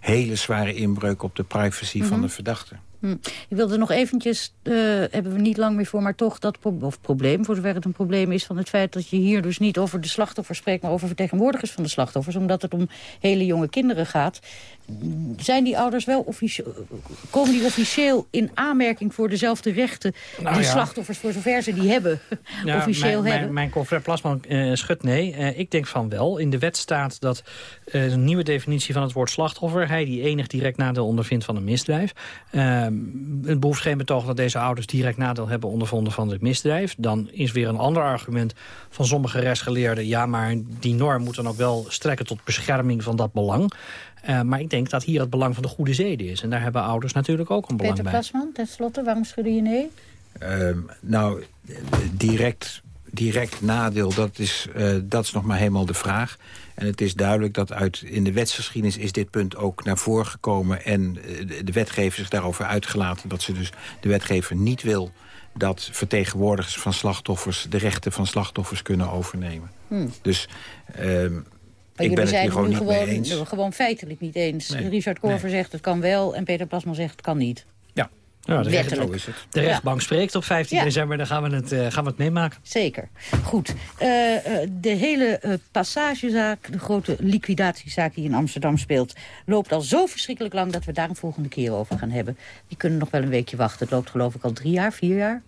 hele zware inbreuk op de privacy mm -hmm. van de verdachte. Hm. Ik wilde nog eventjes, uh, hebben we niet lang meer voor, maar toch dat pro of probleem, voor zover het een probleem is, van het feit dat je hier dus niet over de slachtoffers spreekt, maar over vertegenwoordigers van de slachtoffers, omdat het om hele jonge kinderen gaat. Zijn die ouders wel officieel, komen die officieel in aanmerking voor dezelfde rechten nou, die ja. slachtoffers, voor zover ze die hebben, *laughs* ja, officieel mijn, hebben? Mijn, mijn confrère Plasman uh, schudt nee. Uh, ik denk van wel. In de wet staat dat een nieuwe definitie van het woord slachtoffer, hij die enig direct nadeel ondervindt van een misdrijf. Het behoeft geen betoog dat deze ouders direct nadeel hebben ondervonden van het misdrijf. Dan is weer een ander argument van sommige rechtsgeleerden. Ja, maar die norm moet dan ook wel strekken tot bescherming van dat belang. Uh, maar ik denk dat hier het belang van de goede zeden is. En daar hebben ouders natuurlijk ook een belang Peter bij. Peter Plasman, tenslotte, waarom schudde je nee? Uh, nou, direct, direct nadeel, dat is, uh, dat is nog maar helemaal de vraag. En het is duidelijk dat uit in de wetsgeschiedenis is dit punt ook naar voren gekomen. En de wetgever zich daarover uitgelaten dat ze dus de wetgever niet wil dat vertegenwoordigers van slachtoffers de rechten van slachtoffers kunnen overnemen. Hmm. Dus um, maar ik ben het hier gewoon niet gewoon, mee eens. Gewoon feitelijk niet eens. Nee. Richard Korver nee. zegt het kan wel en Peter Plasman zegt het kan niet. Ja. De, recht, is het. de rechtbank ja. spreekt op 15 ja. december, dan gaan we het, uh, gaan we het meemaken. Zeker. Goed. Uh, de hele uh, passagezaak, de grote liquidatiezaak die in Amsterdam speelt... loopt al zo verschrikkelijk lang dat we daar een volgende keer over gaan hebben. Die kunnen nog wel een weekje wachten. Het loopt geloof ik al drie jaar, vier jaar?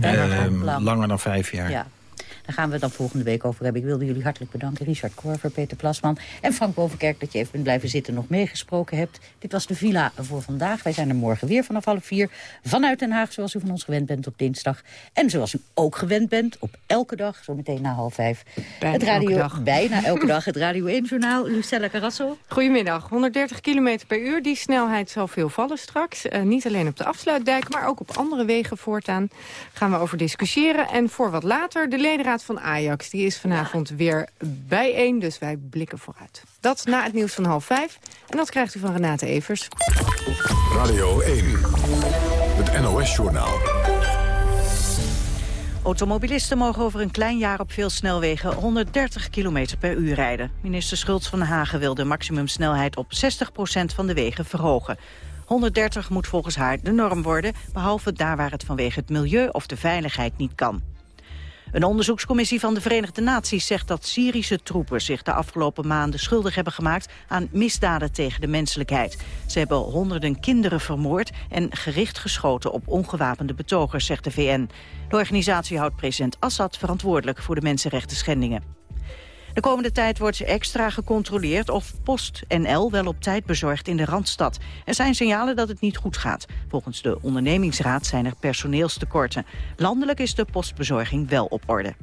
Ja. langer dan vijf jaar. Ja. Daar gaan we het dan volgende week over hebben. Ik wilde jullie hartelijk bedanken. Richard Korver, Peter Plasman en Frank Bovenkerk... dat je even bent blijven zitten nog meegesproken hebt. Dit was de Villa voor vandaag. Wij zijn er morgen weer vanaf half vier. Vanuit Den Haag, zoals u van ons gewend bent op dinsdag. En zoals u ook gewend bent op elke dag, zo meteen na half vijf. Bijna het radio, elke dag. Bijna *laughs* elke dag. Het Radio 1-journaal. Lucella Carrasso. Goedemiddag. 130 km per uur. Die snelheid zal veel vallen straks. Uh, niet alleen op de afsluitdijk, maar ook op andere wegen voortaan. Gaan we over discussiëren. En voor wat later, de ledenraad van Ajax. Die is vanavond weer bijeen, dus wij blikken vooruit. Dat na het nieuws van half vijf. En dat krijgt u van Renate Evers. Radio 1, het NOS-journaal. Automobilisten mogen over een klein jaar op veel snelwegen 130 km per uur rijden. Minister Schultz van Hagen wil de maximumsnelheid op 60% van de wegen verhogen. 130 moet volgens haar de norm worden, behalve daar waar het vanwege het milieu of de veiligheid niet kan. Een onderzoekscommissie van de Verenigde Naties zegt dat Syrische troepen zich de afgelopen maanden schuldig hebben gemaakt aan misdaden tegen de menselijkheid. Ze hebben honderden kinderen vermoord en gericht geschoten op ongewapende betogers, zegt de VN. De organisatie houdt president Assad verantwoordelijk voor de mensenrechten schendingen. De komende tijd wordt extra gecontroleerd of PostNL wel op tijd bezorgt in de Randstad. Er zijn signalen dat het niet goed gaat. Volgens de ondernemingsraad zijn er personeelstekorten. Landelijk is de postbezorging wel op orde.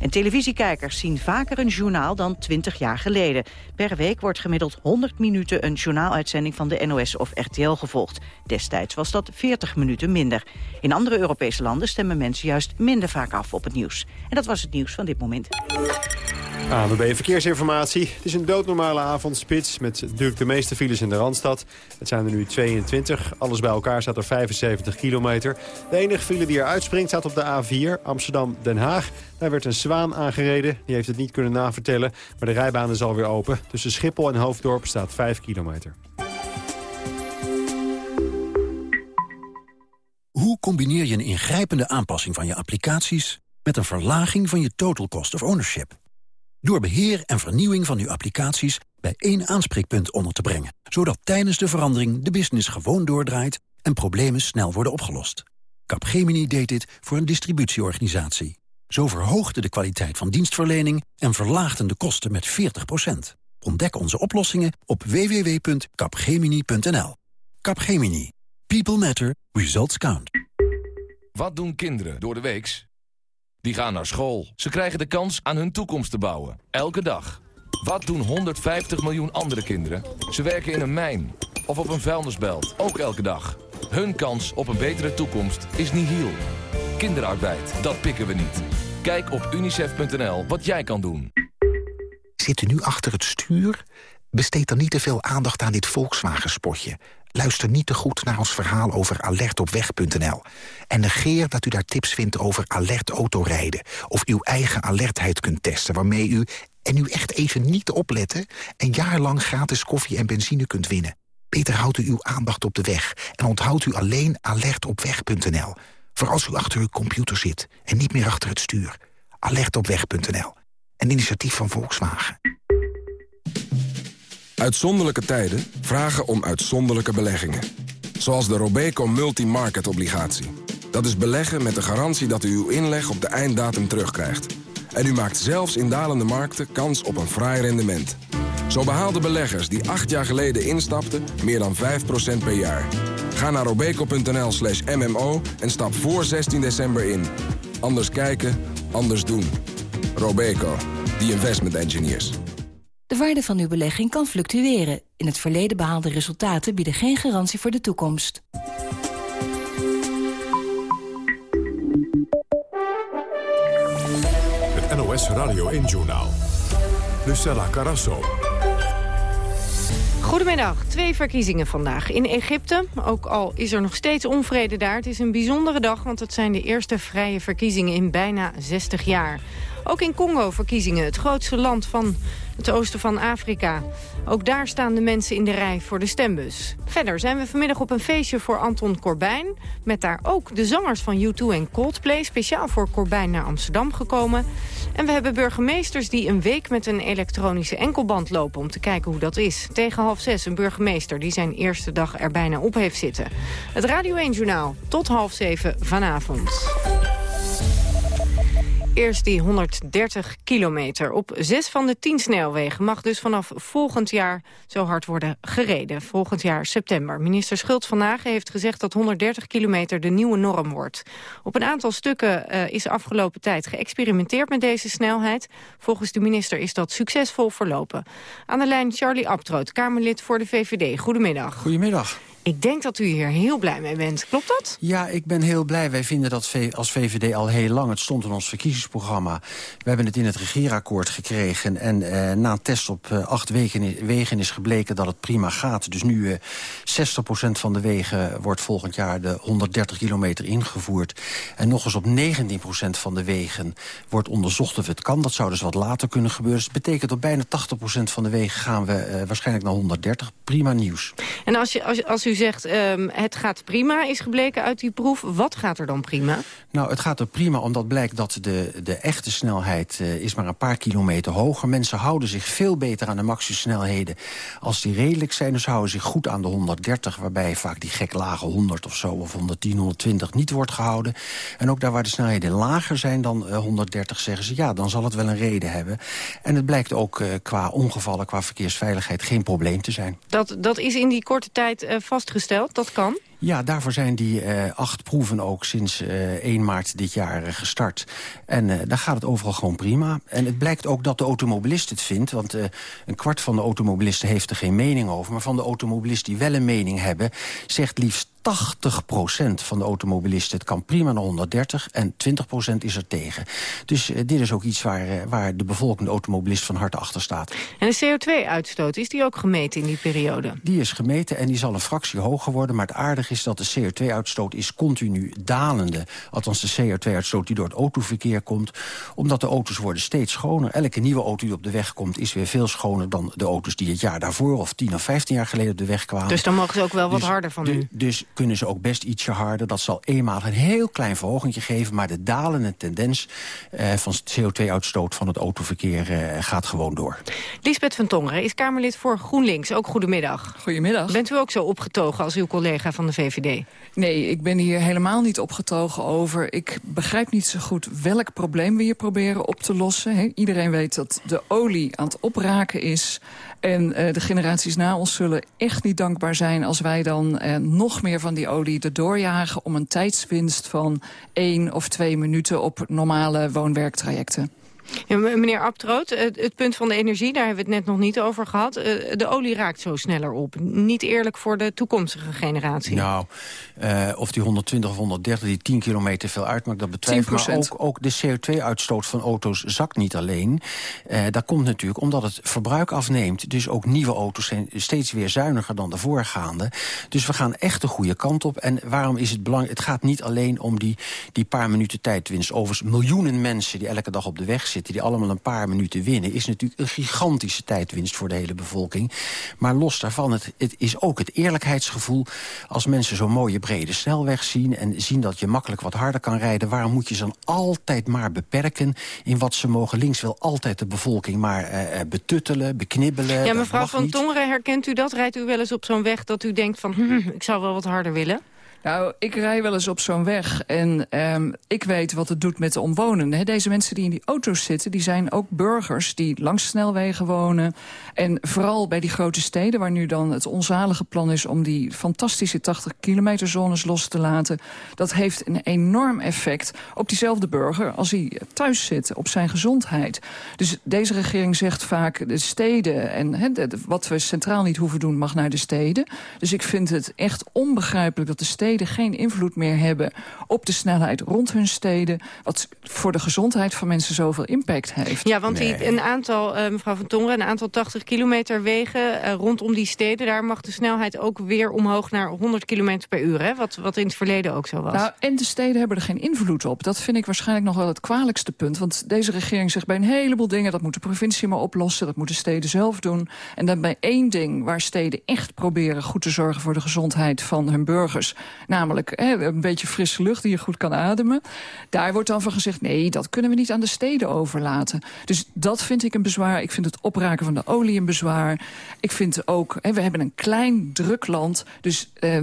En televisiekijkers zien vaker een journaal dan 20 jaar geleden. Per week wordt gemiddeld 100 minuten een journaaluitzending van de NOS of RTL gevolgd. Destijds was dat 40 minuten minder. In andere Europese landen stemmen mensen juist minder vaak af op het nieuws. En dat was het nieuws van dit moment. ANWB Verkeersinformatie. Het is een doodnormale avondspits met natuurlijk de meeste files in de Randstad. Het zijn er nu 22. Alles bij elkaar staat er 75 kilometer. De enige file die er uitspringt staat op de A4 Amsterdam-Den Haag. Daar werd een zwaan aangereden. Die heeft het niet kunnen navertellen. Maar de rijbaan is alweer open. Tussen Schiphol en Hoofddorp staat 5 kilometer. Hoe combineer je een ingrijpende aanpassing van je applicaties... met een verlaging van je total cost of ownership? Door beheer en vernieuwing van uw applicaties bij één aanspreekpunt onder te brengen. Zodat tijdens de verandering de business gewoon doordraait en problemen snel worden opgelost. Capgemini deed dit voor een distributieorganisatie. Zo verhoogde de kwaliteit van dienstverlening en verlaagden de kosten met 40%. Ontdek onze oplossingen op www.capgemini.nl. Capgemini. People matter. Results count. Wat doen kinderen door de weeks? Die gaan naar school. Ze krijgen de kans aan hun toekomst te bouwen. Elke dag. Wat doen 150 miljoen andere kinderen? Ze werken in een mijn of op een vuilnisbelt. Ook elke dag. Hun kans op een betere toekomst is nihil. Kinderarbeid, dat pikken we niet. Kijk op unicef.nl wat jij kan doen. Zit u nu achter het stuur? Besteed dan niet te veel aandacht aan dit Volkswagen-spotje. Luister niet te goed naar ons verhaal over alertopweg.nl. En negeer dat u daar tips vindt over alert autorijden... of uw eigen alertheid kunt testen waarmee u, en u echt even niet opletten... een jaar lang gratis koffie en benzine kunt winnen. Beter houdt u uw aandacht op de weg en onthoudt u alleen alertopweg.nl. Voor als u achter uw computer zit en niet meer achter het stuur. Alertopweg.nl. Een initiatief van Volkswagen. Uitzonderlijke tijden vragen om uitzonderlijke beleggingen. Zoals de Robeco Multi-Market Obligatie. Dat is beleggen met de garantie dat u uw inleg op de einddatum terugkrijgt. En u maakt zelfs in dalende markten kans op een fraai rendement. Zo behaalden beleggers die acht jaar geleden instapten meer dan 5% per jaar. Ga naar robeco.nl slash mmo en stap voor 16 december in. Anders kijken, anders doen. Robeco, the investment engineers. De waarde van uw belegging kan fluctueren. In het verleden behaalde resultaten bieden geen garantie voor de toekomst. Het NOS Radio 1-journaal. Lucella Carasso. Goedemiddag. Twee verkiezingen vandaag in Egypte. Ook al is er nog steeds onvrede daar. Het is een bijzondere dag, want het zijn de eerste vrije verkiezingen in bijna 60 jaar. Ook in Congo verkiezingen, het grootste land van het oosten van Afrika. Ook daar staan de mensen in de rij voor de stembus. Verder zijn we vanmiddag op een feestje voor Anton Corbijn... met daar ook de zangers van U2 en Coldplay... speciaal voor Corbijn naar Amsterdam gekomen. En we hebben burgemeesters die een week met een elektronische enkelband lopen... om te kijken hoe dat is. Tegen half zes een burgemeester die zijn eerste dag er bijna op heeft zitten. Het Radio 1-journaal tot half zeven vanavond. Eerst die 130 kilometer. Op zes van de tien snelwegen mag dus vanaf volgend jaar zo hard worden gereden. Volgend jaar september. Minister Schultz vandaag heeft gezegd dat 130 kilometer de nieuwe norm wordt. Op een aantal stukken uh, is de afgelopen tijd geëxperimenteerd met deze snelheid. Volgens de minister is dat succesvol verlopen. Aan de lijn Charlie Abtroot, Kamerlid voor de VVD. Goedemiddag. Goedemiddag. Ik denk dat u hier heel blij mee bent. Klopt dat? Ja, ik ben heel blij. Wij vinden dat als VVD al heel lang. Het stond in ons verkiezingsprogramma. We hebben het in het regeerakkoord gekregen. En eh, na een test op eh, acht wegen, wegen, is gebleken dat het prima gaat. Dus nu eh, 60% van de wegen wordt volgend jaar de 130 kilometer ingevoerd. En nog eens op 19% van de wegen wordt onderzocht of het kan. Dat zou dus wat later kunnen gebeuren. Dus dat betekent dat bijna 80% van de wegen gaan we eh, waarschijnlijk naar 130. Prima nieuws. En als, je, als, als u zegt um, het gaat prima, is gebleken uit die proef. Wat gaat er dan prima? Nou, het gaat er prima omdat blijkt dat de, de echte snelheid uh, is maar een paar kilometer hoger. Mensen houden zich veel beter aan de maximumsnelheden als die redelijk zijn. Dus houden zich goed aan de 130, waarbij vaak die gek lage 100 of zo... of 110, 120 niet wordt gehouden. En ook daar waar de snelheden lager zijn dan uh, 130 zeggen ze... ja, dan zal het wel een reden hebben. En het blijkt ook uh, qua ongevallen, qua verkeersveiligheid geen probleem te zijn. Dat, dat is in die korte tijd uh, vastgesteld, dat kan? Ja, daarvoor zijn die uh, acht proeven ook sinds uh, 1 maart dit jaar uh, gestart. En daar gaat het overal gewoon prima. En het blijkt ook dat de automobilist het vindt. Want een kwart van de automobilisten heeft er geen mening over. Maar van de automobilisten die wel een mening hebben... zegt liefst 80% van de automobilisten. Het kan prima naar 130 en 20% is er tegen. Dus uh, dit is ook iets waar, uh, waar de bevolking, de automobilist, van harte achter staat. En de CO2-uitstoot, is die ook gemeten in die periode? Die is gemeten en die zal een fractie hoger worden. Maar het aardige is dat de CO2-uitstoot is continu dalende. Althans de CO2-uitstoot die door het autoverkeer komt. Omdat de auto's worden steeds schoner. Elke nieuwe auto die op de weg komt is weer veel schoner dan de auto's die het jaar daarvoor... of 10 of 15 jaar geleden op de weg kwamen. Dus dan mogen ze ook wel wat dus, harder van u? Dus kunnen ze ook best ietsje harder. Dat zal eenmaal een heel klein verhoging geven... maar de dalende tendens uh, van CO2-uitstoot van het autoverkeer uh, gaat gewoon door. Lisbeth van Tongeren is Kamerlid voor GroenLinks. Ook goedemiddag. Goedemiddag. Bent u ook zo opgetogen als uw collega van de VVD? Nee, ik ben hier helemaal niet opgetogen over. Ik begrijp niet zo goed welk probleem we hier proberen op te lossen. He, iedereen weet dat de olie aan het opraken is... En uh, de generaties na ons zullen echt niet dankbaar zijn... als wij dan uh, nog meer van die olie erdoor jagen... om een tijdswinst van één of twee minuten op normale woon-werktrajecten. Ja, meneer Abtroot, het, het, punt van de energie, daar hebben we het net nog niet over gehad. Uh, de olie raakt zo sneller op. Niet eerlijk voor de toekomstige generatie. Nou, uh, of die 120 of 130, die 10 kilometer veel uitmaakt, dat betwijfel Maar ook, ook de CO2-uitstoot van auto's zakt niet alleen. Uh, dat komt natuurlijk omdat het verbruik afneemt. Dus ook nieuwe auto's zijn steeds weer zuiniger dan de voorgaande. Dus we gaan echt de goede kant op. En waarom is het belangrijk? Het gaat niet alleen om die, die paar minuten tijdwinst. Overigens miljoenen mensen die elke dag op de weg zitten die allemaal een paar minuten winnen... is natuurlijk een gigantische tijdwinst voor de hele bevolking. Maar los daarvan, het, het is ook het eerlijkheidsgevoel... als mensen zo'n mooie brede snelweg zien... en zien dat je makkelijk wat harder kan rijden... waarom moet je ze dan altijd maar beperken in wat ze mogen? Links wil altijd de bevolking maar uh, betuttelen, beknibbelen. Ja, mevrouw Van Tongeren, herkent u dat? Rijdt u wel eens op zo'n weg dat u denkt van... Hm, ik zou wel wat harder willen? Nou, ik rij wel eens op zo'n weg en um, ik weet wat het doet met de omwonenden. Deze mensen die in die auto's zitten, die zijn ook burgers die langs snelwegen wonen. En vooral bij die grote steden, waar nu dan het onzalige plan is... om die fantastische 80 kilometer zones los te laten... dat heeft een enorm effect op diezelfde burger als hij thuis zit, op zijn gezondheid. Dus deze regering zegt vaak, de steden en wat we centraal niet hoeven doen... mag naar de steden. Dus ik vind het echt onbegrijpelijk dat de steden geen invloed meer hebben op de snelheid rond hun steden. Wat voor de gezondheid van mensen zoveel impact heeft. Ja, want die, een aantal, uh, mevrouw Van Tongeren, een aantal 80 kilometer wegen uh, rondom die steden, daar mag de snelheid ook weer omhoog naar 100 kilometer per uur. Hè? Wat, wat in het verleden ook zo was. Nou, en de steden hebben er geen invloed op. Dat vind ik waarschijnlijk nog wel het kwalijkste punt. Want deze regering zegt bij een heleboel dingen, dat moet de provincie maar oplossen, dat moeten steden zelf doen. En dan bij één ding waar steden echt proberen goed te zorgen voor de gezondheid van hun burgers, Namelijk hè, een beetje frisse lucht die je goed kan ademen. Daar wordt dan van gezegd, nee, dat kunnen we niet aan de steden overlaten. Dus dat vind ik een bezwaar. Ik vind het opraken van de olie een bezwaar. Ik vind ook, hè, we hebben een klein druk land. Dus eh,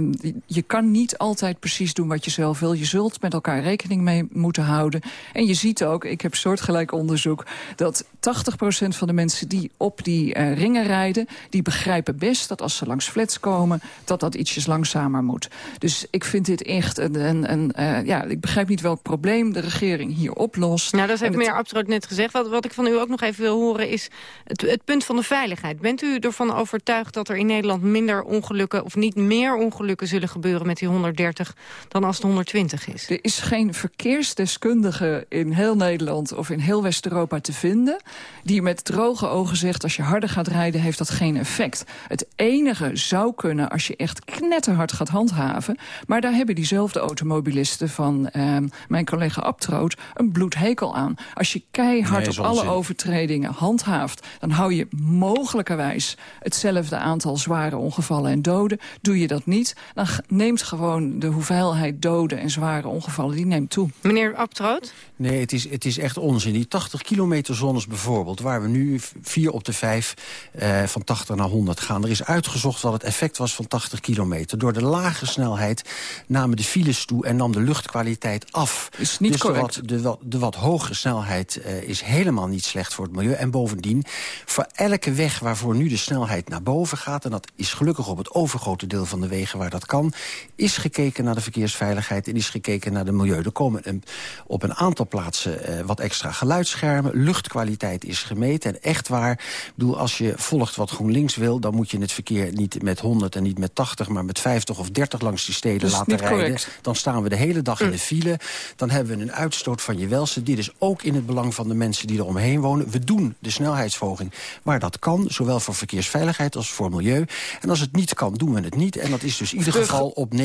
je kan niet altijd precies doen wat je zelf wil. Je zult met elkaar rekening mee moeten houden. En je ziet ook, ik heb soortgelijk onderzoek... dat 80% van de mensen die op die uh, ringen rijden... die begrijpen best dat als ze langs flats komen... dat dat ietsjes langzamer moet. Dus ik vind dit echt een... een, een uh, ja, ik begrijp niet welk probleem de regering hier oplost. Nou, dat heeft meneer Abtroot net gezegd. Wat, wat ik van u ook nog even wil horen is het, het punt van de veiligheid. Bent u ervan overtuigd dat er in Nederland minder ongelukken... of niet meer ongelukken zullen gebeuren met die 130 dan als het 120 is? Er is geen verkeersdeskundige in heel Nederland of in heel West-Europa te vinden... die met droge ogen zegt als je harder gaat rijden heeft dat geen effect. Het enige zou kunnen als je echt knetterhard gaat handhaven... maar daar hebben diezelfde automobilisten van uh, mijn collega Abtroot een bloedhekel aan. Als je keihard op alle overtredingen handhaaft... dan hou je mogelijkerwijs hetzelfde aantal zware ongevallen en doden. Doe je dat niet, dan neemt gewoon de hoeveelheid doden en zware ongevallen... die neemt toe. Meneer Abtroot? Nee, het is, het is echt onzin. Die 80 kilometer zones bijvoorbeeld... waar we nu vier op de vijf eh, van 80 naar 100 gaan. Er is uitgezocht wat het effect was van 80 kilometer. Door de lage snelheid namen de files toe en nam de luchtkwaliteit af. Is niet dus correct. De wat, de, wat, de wat hogere snelheid uh, is helemaal niet slecht voor het milieu. En bovendien, voor elke weg waarvoor nu de snelheid naar boven gaat... en dat is gelukkig op het overgrote deel van de wegen waar dat kan... is gekeken naar de verkeersveiligheid en is gekeken naar de milieu. Er komen een, op een aantal plaatsen uh, wat extra geluidsschermen. Luchtkwaliteit is gemeten. En echt waar, ik bedoel, als je volgt wat GroenLinks wil... dan moet je het verkeer niet met 100 en niet met 80... maar met 50 of 30 langs die steden laten rijden. Correct. Dan staan we de hele dag in de file. Dan hebben we een uitstoot van je welste. Dit is ook in het belang van de mensen die er omheen wonen. We doen de snelheidsverhoging waar dat kan. Zowel voor verkeersveiligheid als voor milieu. En als het niet kan, doen we het niet. En dat is dus in ieder geval op 19%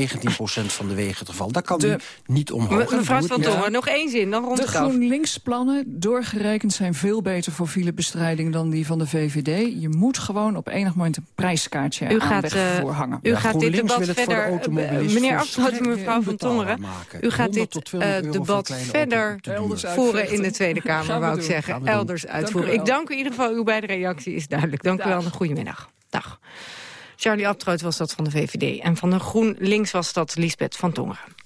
van de wegen het geval. Daar kan de, u niet omhoog. Mevrouw Van Dongen, nog één zin, dan rond De GroenLinks-plannen doorgerekend zijn veel beter voor filebestrijding dan die van de VVD. Je moet gewoon op enig moment een prijskaartje u gaat, uh, voorhangen. U ja, gaat dit debat verder, meneer Afsluit, mevrouw Van Tongeren, u gaat dit uh, debat verder voeren in de Tweede Kamer, wou ik zeggen. Elders uitvoeren. Ik dank u in ieder geval, uw beide reactie is duidelijk. Dank Dag. u wel, een goedemiddag. Dag. Charlie Abtroot was dat van de VVD. En van de GroenLinks was dat Lisbeth van Tongeren.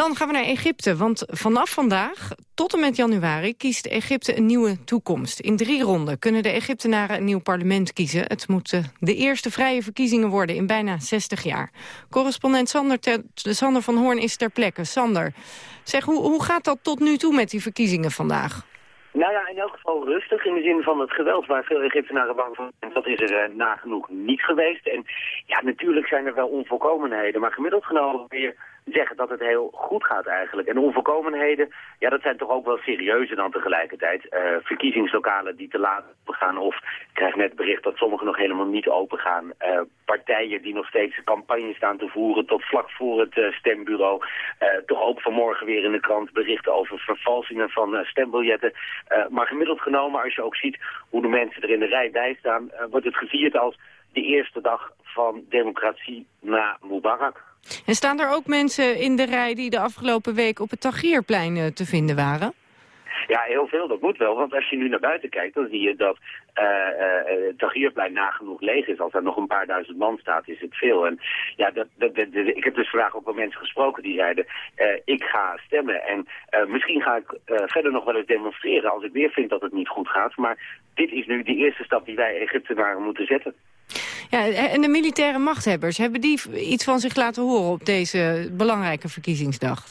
Dan gaan we naar Egypte, want vanaf vandaag tot en met januari kiest Egypte een nieuwe toekomst. In drie ronden kunnen de Egyptenaren een nieuw parlement kiezen. Het moeten de eerste vrije verkiezingen worden in bijna 60 jaar. Correspondent Sander, Sander van Hoorn is ter plekke. Sander, zeg, hoe, hoe gaat dat tot nu toe met die verkiezingen vandaag? Nou ja, in elk geval rustig in de zin van het geweld waar veel Egyptenaren bang voor zijn. Dat is er uh, nagenoeg niet geweest. En ja, natuurlijk zijn er wel onvolkomenheden, maar gemiddeld genomen weer zeggen dat het heel goed gaat eigenlijk. En onvolkomenheden, ja, dat zijn toch ook wel serieuze dan tegelijkertijd. Uh, verkiezingslokalen die te laat opengaan of ik krijg net bericht dat sommige nog helemaal niet opengaan. Uh, partijen die nog steeds campagne staan te voeren tot vlak voor het uh, stembureau. toch ook vanmorgen weer in de krant berichten over vervalsingen van stembiljetten. maar gemiddeld genomen, als je ook ziet hoe de mensen er in de rij bij staan, wordt het gevierd als de eerste dag van democratie na Mubarak. En staan er ook mensen in de rij die de afgelopen week op het Tagierplein uh, te vinden waren? Ja, heel veel. Dat moet wel. Want als je nu naar buiten kijkt, dan zie je dat uh, uh, het Tagierplein nagenoeg leeg is. Als er nog een paar duizend man staat, is het veel. En ja, dat, dat, ik heb dus vandaag ook wel mensen gesproken die zeiden... Ik ga stemmen en misschien ga ik verder nog wel eens demonstreren... als ik weer vind dat het niet goed gaat. Maar dit is nu de eerste stap die wij Egyptenaren moeten zetten. Ja, en de militaire machthebbers, hebben die iets van zich laten horen op deze belangrijke verkiezingsdag?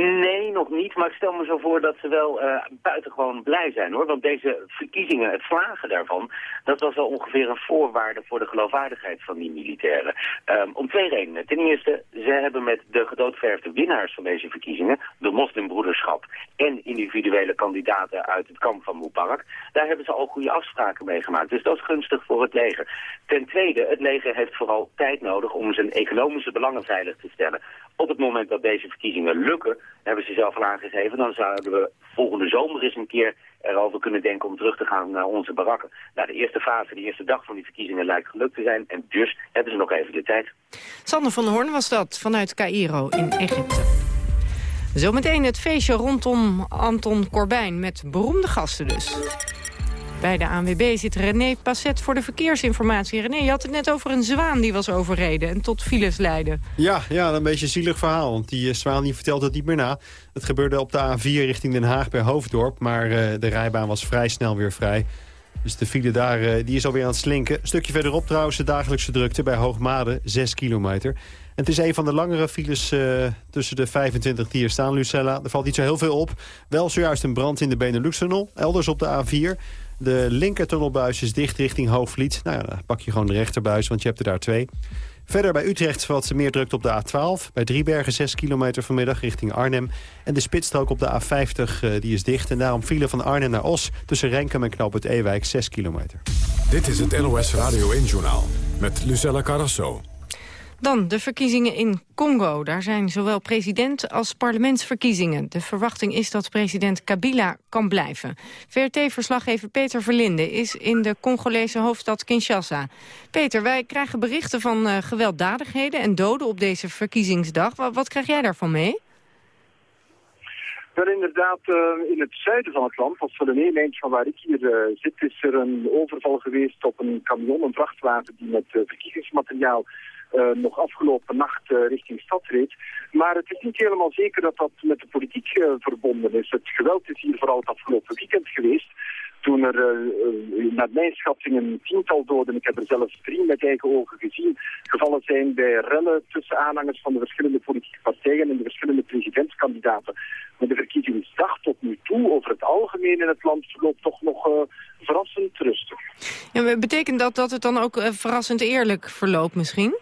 Nee, nog niet. Maar ik stel me zo voor dat ze wel uh, buitengewoon blij zijn, hoor. Want deze verkiezingen, het slagen daarvan, dat was al ongeveer een voorwaarde voor de geloofwaardigheid van die militairen. Um, om twee redenen. Ten eerste, ze hebben met de gedoodverfde winnaars van deze verkiezingen, de moslimbroederschap en individuele kandidaten uit het kamp van Mubarak, daar hebben ze al goede afspraken mee gemaakt. Dus dat is gunstig voor het leger. Ten tweede, het leger heeft vooral tijd nodig om zijn economische belangen veilig te stellen. Op het moment dat deze verkiezingen lukken, hebben ze zelf al aangegeven, dan zouden we volgende zomer eens een keer erover kunnen denken om terug te gaan naar onze barakken. Nou, de eerste fase, de eerste dag van die verkiezingen lijkt gelukt te zijn en dus hebben ze nog even de tijd. Sander van Hoorn was dat vanuit Cairo in Egypte. Zometeen het feestje rondom Anton Corbijn met beroemde gasten dus. Bij de ANWB zit René Passet voor de verkeersinformatie. René, je had het net over een zwaan die was overreden en tot files leidde. Ja, ja een beetje een zielig verhaal, want die zwaan die vertelt het niet meer na. Het gebeurde op de A4 richting Den Haag bij Hoofddorp, maar uh, de rijbaan was vrij snel weer vrij. Dus de file daar uh, die is alweer aan het slinken. Een stukje verderop trouwens de dagelijkse drukte bij Hoogmade, 6 kilometer. het is een van de langere files tussen de 25 die hier staan, Lucella. Er valt niet zo heel veel op. Wel zojuist een brand in de Benelux-tunnel. Elders op de A4. De linkertunnelbuis is dicht richting Hoofdvliet. Nou ja, dan pak je gewoon de rechterbuis, want je hebt er daar twee. Verder bij Utrecht valt meer drukt op de A12. Bij Driebergen 6 kilometer vanmiddag richting Arnhem. En de spitsstrook op de A50 uh, die is dicht. En daarom file van Arnhem naar Os tussen Renkum en Knoop het Ewijk 6 kilometer. Dit is het NOS Radio 1-journaal met Lucella Carrasso. Dan de verkiezingen in Congo. Daar zijn zowel president als parlementsverkiezingen. De verwachting is dat president Kabila kan blijven. VRT-verslaggever Peter Verlinde is in de Congolese hoofdstad Kinshasa. Peter, wij krijgen berichten van uh, gewelddadigheden en doden op deze verkiezingsdag. Wat, wat krijg jij daarvan mee? Wel inderdaad, uh, in het zuiden van het land, als van een eind van waar ik hier uh, zit, is er een overval geweest op een camion, een vrachtwagen die met verkiezingsmateriaal nog afgelopen nacht uh, richting stad reed. Maar het is niet helemaal zeker dat dat met de politiek uh, verbonden is. Het geweld is hier vooral het afgelopen weekend geweest. Toen er naar mijn schatting een tiental doden, ik heb er zelfs drie met eigen ogen gezien, gevallen zijn bij rellen tussen aanhangers van de verschillende politieke partijen en de verschillende presidentskandidaten. Maar de verkiezingsdag tot nu toe over het algemeen in het land loopt toch nog verrassend rustig. Ja, betekent dat dat het dan ook verrassend eerlijk verloopt misschien?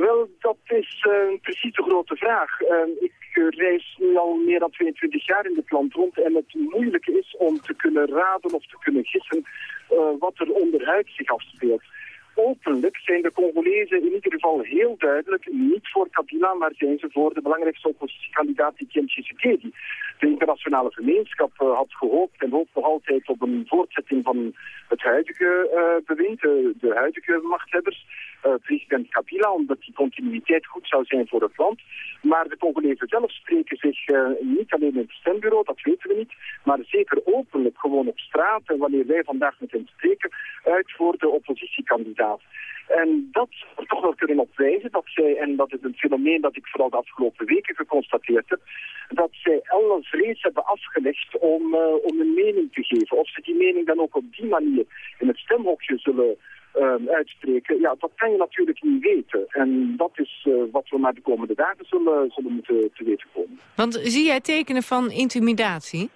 Wel, dat is uh, precies de grote vraag. Uh, ik reis nu al meer dan 22 jaar in dit land rond en het moeilijke is om te kunnen raden of te kunnen gissen uh, wat er onderhuid zich afspeelt. Openlijk zijn de Congolezen in ieder geval heel duidelijk niet voor Kabila, maar zijn ze voor de belangrijkste oppositiekandidaat Etienne Tshisekedi. De internationale gemeenschap had gehoopt en hoopt nog altijd op een voortzetting van het huidige bewind, de huidige machthebbers uh, president Kabila, omdat die continuïteit goed zou zijn voor het land. Maar de Congolezen zelf spreken zich niet alleen in het stembureau, dat weten we niet, maar zeker openlijk gewoon op straat en wanneer wij vandaag met hen spreken, uit voor de oppositiekandidaat. En dat zou toch wel kunnen opwijzen dat zij, en dat is een fenomeen dat ik vooral de afgelopen weken geconstateerd heb, dat zij alle vrees hebben afgelegd om, uh, om een mening te geven. Of ze die mening dan ook op die manier in het stemhokje zullen uh, uitspreken, ja, dat kan je natuurlijk niet weten. En dat is uh, wat we maar de komende dagen zullen, zullen moeten te weten komen. Want zie jij tekenen van intimidatie?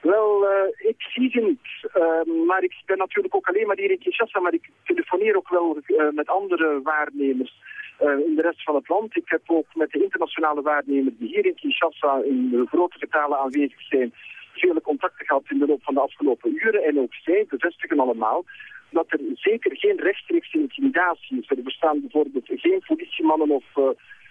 Wel, uh, ik zie ze niet. Uh, maar ik ben natuurlijk ook alleen maar hier in Kinshasa, maar ik telefoneer ook wel uh, met andere waarnemers uh, in de rest van het land. Ik heb ook met de internationale waarnemers die hier in Kinshasa in grote getalen aanwezig zijn, vele contacten gehad in de loop van de afgelopen uren. En ook zij bevestigen allemaal dat er zeker geen rechtstreekse intimidatie is. Er bestaan bijvoorbeeld geen politiemannen of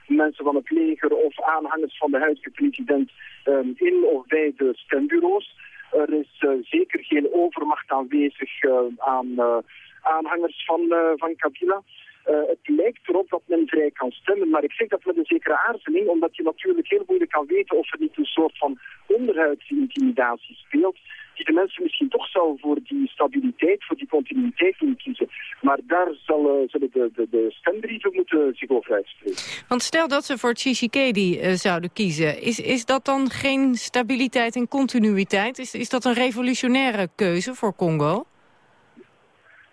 mensen van het leger of aanhangers van de huidige president um, in of bij de stembureaus. Er is uh, zeker geen overmacht aanwezig uh, aan aanhangers van, van Kabila. Uh, het lijkt erop dat men vrij kan stemmen, maar ik zeg dat met een zekere aarzeling, omdat je natuurlijk heel moeilijk kan weten of er niet een soort van onderhuidse intimidatie speelt, die de mensen misschien toch zou voor die stabiliteit, voor die continuïteit moeten kiezen. Maar daar uh, zullen de, de, de stembrieven moeten zich over uitspreken. Want stel dat ze voor Tshisekedi uh, zouden kiezen, is, is dat dan geen stabiliteit en continuïteit? Is, is dat een revolutionaire keuze voor Congo?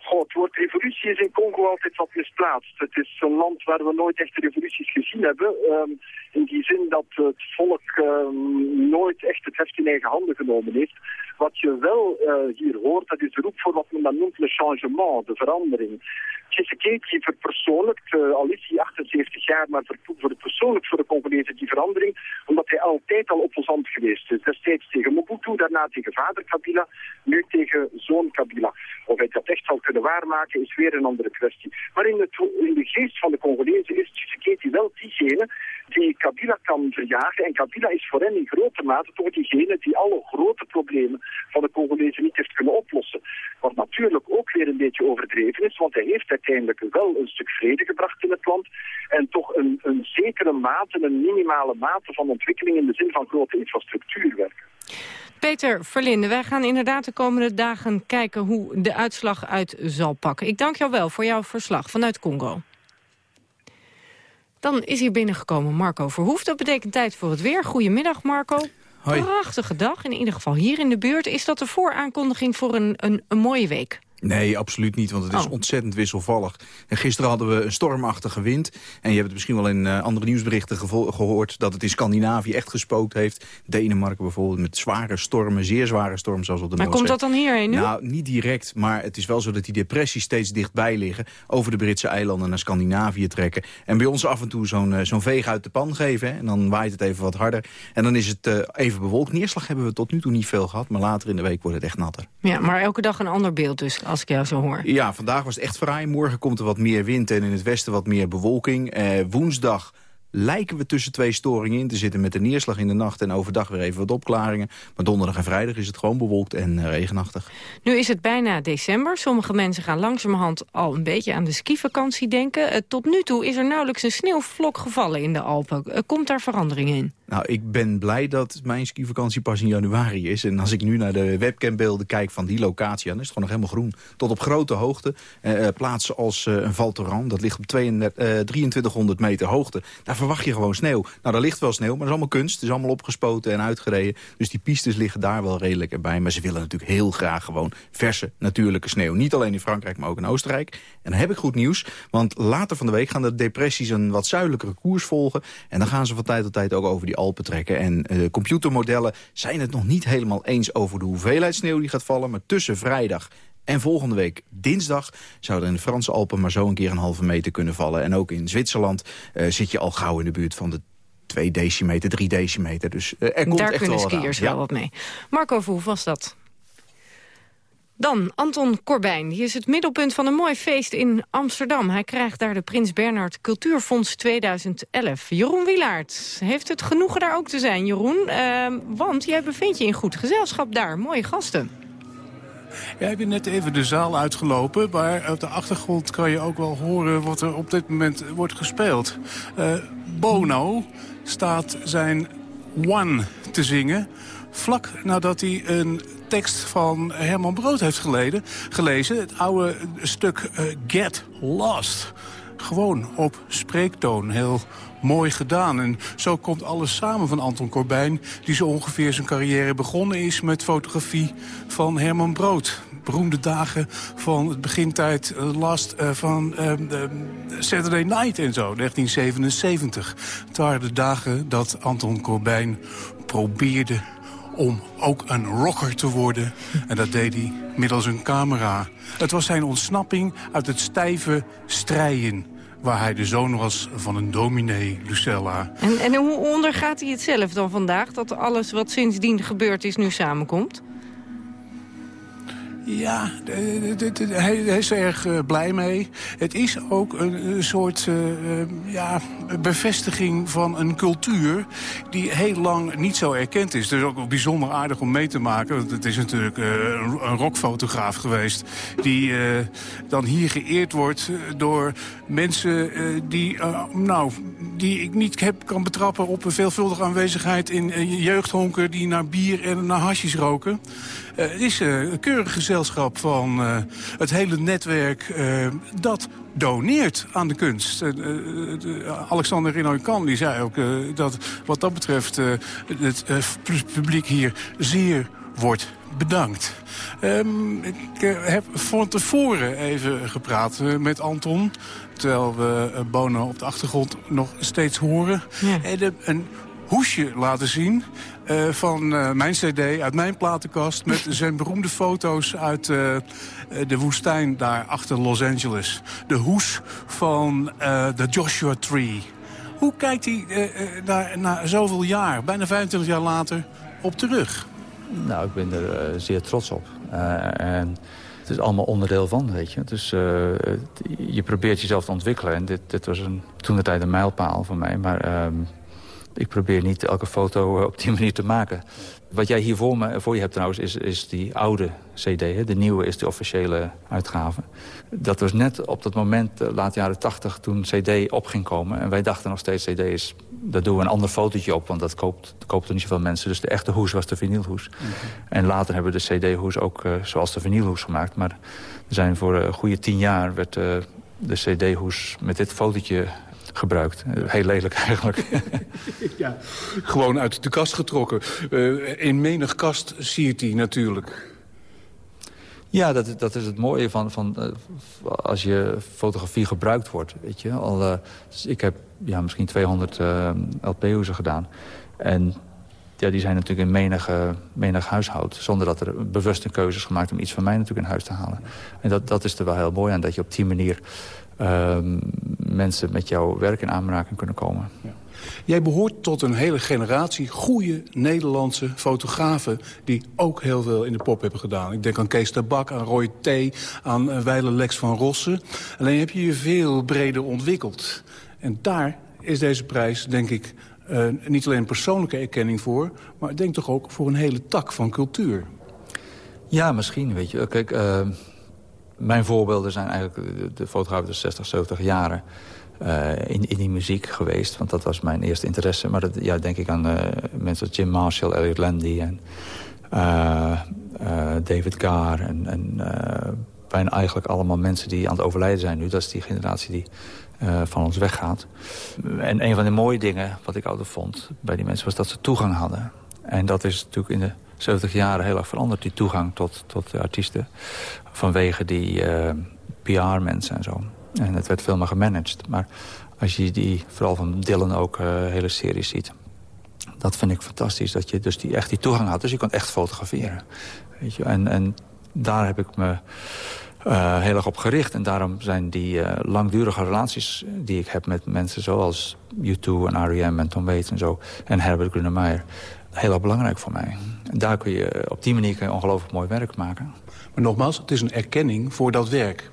Goh, het woord revolutie is in Congo altijd wat misplaatst. Het is een land waar we nooit echt revoluties gezien hebben. Um, in die zin dat het volk um, nooit echt het heft in eigen handen genomen heeft. Wat je wel uh, hier hoort, dat is de roep voor wat men dan noemt le changement, de verandering. Tshisekedi verpersoonlijkt, uh, al is hij 78 jaar, maar verpersoonlijkt voor de Congolezen die verandering, omdat hij altijd al opposant geweest is. Destijds tegen Mobutu, daarna tegen vader Kabila, nu tegen zoon Kabila. Of hij dat echt zal kunnen waarmaken, is weer een andere kwestie. Maar in, het, in de geest van de Congolezen is Tshisekedi wel diegene die Kabila kan verjagen. En Kabila is voor hen in grote mate toch diegene die alle grote problemen van de Congolezen niet heeft kunnen oplossen. Wat natuurlijk ook weer een beetje overdreven is, want hij heeft uiteindelijk wel een stuk vrede gebracht in het land. En toch een, een zekere mate, een minimale mate van ontwikkeling in de zin van grote infrastructuurwerken. Peter Verlinde, wij gaan inderdaad de komende dagen kijken hoe de uitslag uit zal pakken. Ik dank jou wel voor jouw verslag vanuit Congo. Dan is hier binnengekomen Marco Verhoef. Dat betekent tijd voor het weer. Goedemiddag Marco. Hoi. Prachtige dag, in ieder geval hier in de buurt. Is dat de vooraankondiging voor een, een, een mooie week? Nee, absoluut niet, want het is Oh. ontzettend wisselvallig. En gisteren hadden we een stormachtige wind. En je hebt het misschien wel in eh, andere nieuwsberichten gehoord... dat het in Scandinavië echt gespookt heeft. Denemarken bijvoorbeeld met zware stormen, zeer zware stormen zoals op de Maar Noordzee. komt dat dan hierheen nu? Nou, niet direct, maar het is wel zo dat die depressies steeds dichtbij liggen. Over de Britse eilanden naar Scandinavië trekken. En bij ons af en toe zo'n eh, zo'n veeg uit de pan geven. Hè, en dan waait het even wat harder. En dan is het eh, even bewolkt. Neerslag hebben we tot nu toe niet veel gehad. Maar later in de week wordt het echt natter. Ja, maar elke dag een ander beeld dus, als ik jou zo hoor. Ja, vandaag was het echt fraai. Morgen komt er wat meer wind en in het westen wat meer bewolking. Eh, woensdag lijken we tussen twee storingen in te zitten... met de neerslag in de nacht en overdag weer even wat opklaringen. Maar donderdag en vrijdag is het gewoon bewolkt en eh, regenachtig. Nu is het bijna december. Sommige mensen gaan langzamerhand al een beetje aan de skivakantie denken. Eh, tot nu toe is er nauwelijks een sneeuwvlok gevallen in de Alpen. Eh, komt daar verandering in? Nou, ik ben blij dat mijn skivakantie pas in januari is. En als ik nu naar de webcambeelden kijk van die locatie... dan is het gewoon nog helemaal groen. Tot op grote hoogte. Eh, plaatsen als eh, een Val Thorens, dat ligt op 32, eh, 2300 meter hoogte. Daar verwacht je gewoon sneeuw. Nou, daar ligt wel sneeuw, maar dat is allemaal kunst. Het is allemaal opgespoten en uitgereden. Dus die pistes liggen daar wel redelijk erbij. Maar ze willen natuurlijk heel graag gewoon verse, natuurlijke sneeuw. Niet alleen in Frankrijk, maar ook in Oostenrijk. En dan heb ik goed nieuws, want later van de week gaan de depressies een wat zuidelijkere koers volgen. En dan gaan ze van tijd tot tijd ook over die Alpen trekken. En eh, computermodellen zijn het nog niet helemaal eens over de hoeveelheid sneeuw die gaat vallen. Maar tussen vrijdag en volgende week dinsdag zou er in de Franse Alpen maar zo een keer een halve meter kunnen vallen. En ook in Zwitserland eh, zit je al gauw in de buurt van de 2 decimeter, 3 decimeter. Dus eh, er komt Daar echt kunnen wel Ja. wel wat mee. Marco Verhoef was dat. Dan Anton Corbijn. Die is het middelpunt van een mooi feest in Amsterdam. Hij krijgt daar de Prins Bernhard Cultuurfonds 2011. Jeroen Wilaert heeft het genoegen daar ook te zijn, Jeroen. Ehm, want jij bevindt je in goed gezelschap daar. Mooie gasten. Ja, ik net even de zaal uitgelopen, maar op de achtergrond kan je ook wel horen wat er op dit moment wordt gespeeld. Eh, Bono staat zijn One te zingen, vlak nadat hij een tekst van Herman Brood heeft geleden, gelezen. Het oude stuk eh, Get Lost. Gewoon op spreektoon. Heel mooi gedaan. En zo komt alles samen van Anton Corbijn... die zo ongeveer zijn carrière begonnen is met fotografie van Herman Brood. Beroemde dagen van het begintijd eh, last eh, van eh, Saturday Night en zo, 1977. Het waren de dagen dat Anton Corbijn probeerde om ook een rocker te worden. En dat deed hij middels een camera. Het was zijn ontsnapping uit het stijve strijden waar hij de zoon was van een dominee, Lucella. En, en hoe ondergaat hij het zelf dan vandaag? Dat alles wat sindsdien gebeurd is nu samenkomt? Ja, hij, is er erg eh, blij mee. Het is ook een, soort eh, eh, ja, bevestiging van een cultuur... die heel lang niet zo erkend is. Is ook bijzonder aardig om mee te maken. Want het is natuurlijk een, rockfotograaf geweest... die dan hier geëerd wordt door mensen die, nou, die ik niet heb, kan betrappen... op een veelvuldige aanwezigheid in jeugdhonken... die naar bier en naar hasjes roken. Eh, het is eh, een keurig gezelschap van eh, het hele netwerk eh, dat doneert aan de kunst. Eh, eh, de- Alexander Rinoy-Kan die zei ook eh, dat wat dat betreft eh, het eh, publiek hier zeer wordt bedankt. Ehm, ik eh, heb van tevoren even gepraat eh, met Anton... terwijl we eh, Bono op de achtergrond nog steeds horen. En een hoesje laten zien eh, van eh, mijn cd uit mijn platenkast... met *laughs* zijn beroemde foto's uit eh, de woestijn daar achter Los Angeles. De hoes van eh, de Joshua Tree. Hoe kijkt hij daar na zoveel jaar, bijna 25 jaar later, op terug? Nou, ik ben er eh, zeer trots op. Eh, en het is allemaal onderdeel van, weet je. Dus eh, het- je probeert jezelf te ontwikkelen. En dit, dit was een, toen de tijd een mijlpaal voor mij. Maar ehm, ik probeer niet elke foto eh, op die *laughs* manier te maken. Wat jij hier voor, me, voor je hebt trouwens, is, is die oude cd. Hè? De nieuwe is de officiële uitgave. Dat was net op dat moment, eh, laat jaren tachtig, toen cd op ging komen. En wij dachten nog steeds, cd is, daar doen we een ander fotootje op. Want dat koopt, dat kopen niet zoveel mensen. Dus de echte hoes was de vinylhoes. En later hebben we de cd-hoes ook eh, zoals de vinylhoes gemaakt. Maar er zijn voor een goede tien jaar werd de cd-hoes met dit fotootje gebruikt. Eh, Heel lelijk eigenlijk. *laughs* Ja, gewoon uit de kast getrokken. Eh, in menig kast siert hij natuurlijk. Ja, dat, dat is het mooie van, van uh, als je fotografie gebruikt wordt. Weet je? Al, uh, dus ik heb ja, misschien 200 uh, LP-hoezen gedaan. En ja, die zijn natuurlijk in menig, menig huishoud. Zonder dat er bewuste keuzes gemaakt om iets van mij natuurlijk in huis te halen. En dat, dat is er wel heel mooi aan, dat je op die manier ehm, mensen met jouw werk in aanraking kunnen komen. Ja. Jij behoort tot een hele generatie goede Nederlandse fotografen... die ook heel veel in de pop hebben gedaan. Ik denk aan Kees Tabak, aan Roy T., aan uh, Weile Lex van Rossen. Alleen heb je je veel breder ontwikkeld. En daar is deze prijs, denk ik, uh, niet alleen persoonlijke erkenning voor... maar ik denk toch ook voor een hele tak van cultuur. Ja, misschien, weet je. Kijk, uh, mijn voorbeelden zijn eigenlijk de, de fotografen de 60, 70 jaren... Uh, in, in die muziek geweest. Want dat was mijn eerste interesse. Maar dat, ja, denk ik aan uh, mensen als Jim Marshall, Elliot Landy en uh, David Carr. En, en bijna eigenlijk allemaal mensen die aan het overlijden zijn nu. Dat is die generatie die van ons weggaat. En een van de mooie dingen wat ik altijd vond bij die mensen was dat ze toegang hadden. En dat is natuurlijk in de 70 jaren heel erg veranderd, die toegang tot, tot de artiesten. Vanwege die PR-mensen en zo. En het werd veel meer gemanaged. Maar als je die, vooral van Dylan ook, uh, hele series ziet... dat vind ik fantastisch, dat je dus die, echt die toegang had. Dus je kon echt fotograferen. Weet je? En, en daar heb ik me uh, heel erg op gericht. En daarom zijn die langdurige relaties die ik heb met mensen... zoals U2 en R.E.M. en Tom Waits en zo... en Herbert Grönemeyer, heel erg belangrijk voor mij. En daar kun je, op die manier kun je ongelooflijk mooi werk maken. Maar nogmaals, het is een erkenning voor dat werk.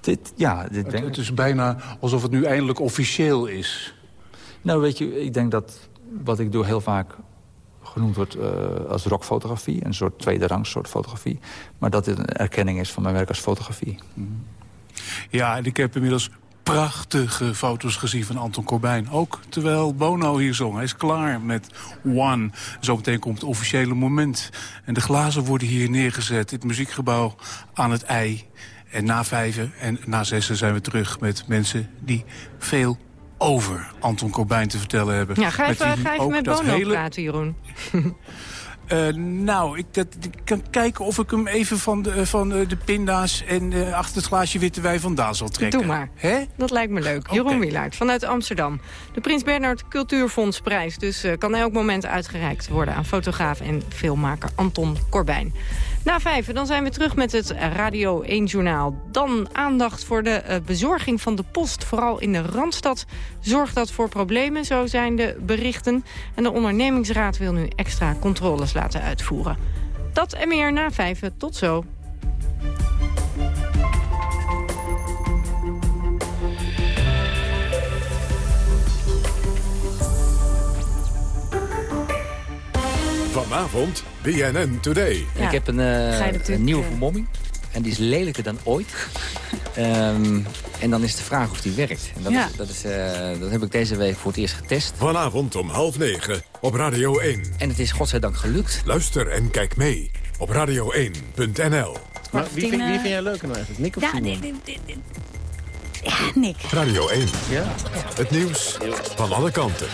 Dit, ja, dit het, denk... het is bijna alsof het nu eindelijk officieel is. Nou, weet je, ik denk dat wat ik doe heel vaak genoemd wordt uh, als rockfotografie. Een soort tweede rangs soort fotografie. Maar dat dit een erkenning is van mijn werk als fotografie. Ja, en ik heb inmiddels prachtige foto's gezien van Anton Corbijn. Ook terwijl Bono hier zong. Hij is klaar met One. Zometeen komt het officiële moment. En de glazen worden hier neergezet. Het muziekgebouw aan het ei. En na vijven en na zessen zijn we terug met mensen die veel over Anton Corbijn te vertellen hebben. Ja, ga even met, ga even met Bono hele... praten, Jeroen. *laughs* Uh, nou, ik, dat, ik, kan kijken of ik hem even van de, van de pinda's en uh, achter het glaasje witte wijn vandaan zal trekken. Doe maar. Hè? Dat lijkt me leuk. Okay. Jeroen Wielaert vanuit Amsterdam. De Prins Bernhard Cultuurfondsprijs. Dus uh, kan elk moment uitgereikt worden aan fotograaf en filmmaker Anton Corbijn. Na vijf, dan zijn we terug met het Radio 1-journaal. Dan aandacht voor de uh, bezorging van de post. Vooral in de Randstad zorgt dat voor problemen, zo zijn de berichten. En de ondernemingsraad wil nu extra controles laten uitvoeren. Dat en meer na vijf. Tot zo. Vanavond BNN Today. Ja, ik heb een, uh, een nieuwe vermomming. En die is lelijker dan ooit. um, *laughs* en dan is de vraag of die werkt. En dat, ja. is, dat, is, uh, dat heb ik deze week voor het eerst getest. Vanavond om half negen op Radio 1. En het is godzijdank gelukt. Luister en kijk mee op radio1.nl. Maar wie, vind, wie vind jij leuker nou eigenlijk? Nick of ja, Simon? Nee, nee, nee, nee. Ja, Nick. Radio 1. Ja. Het nieuws van alle kanten.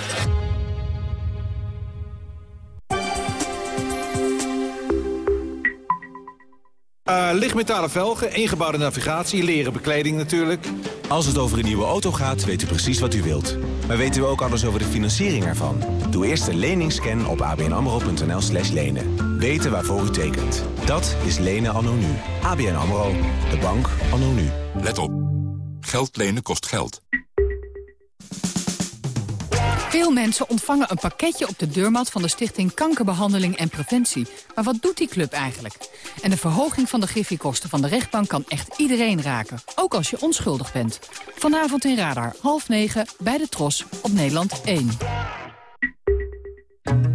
Uh, lichtmetalen velgen, ingebouwde navigatie, leren bekleding natuurlijk. Als het over een nieuwe auto gaat, weet u precies wat u wilt. Maar weten we ook alles over de financiering ervan? Doe eerst een leningscan op abnamro.nl slash lenen. Weten waarvoor u tekent. Dat is lenen anno nu. ABN AMRO. De bank anno nu. Let op. Geld lenen kost geld. Veel mensen ontvangen een pakketje op de deurmat van de Stichting Kankerbehandeling en Preventie. Maar wat doet die club eigenlijk? En de verhoging van de griffiekosten van de rechtbank kan echt iedereen raken. Ook als je onschuldig bent. Vanavond in Radar, half negen, bij de Tros, op Nederland 1.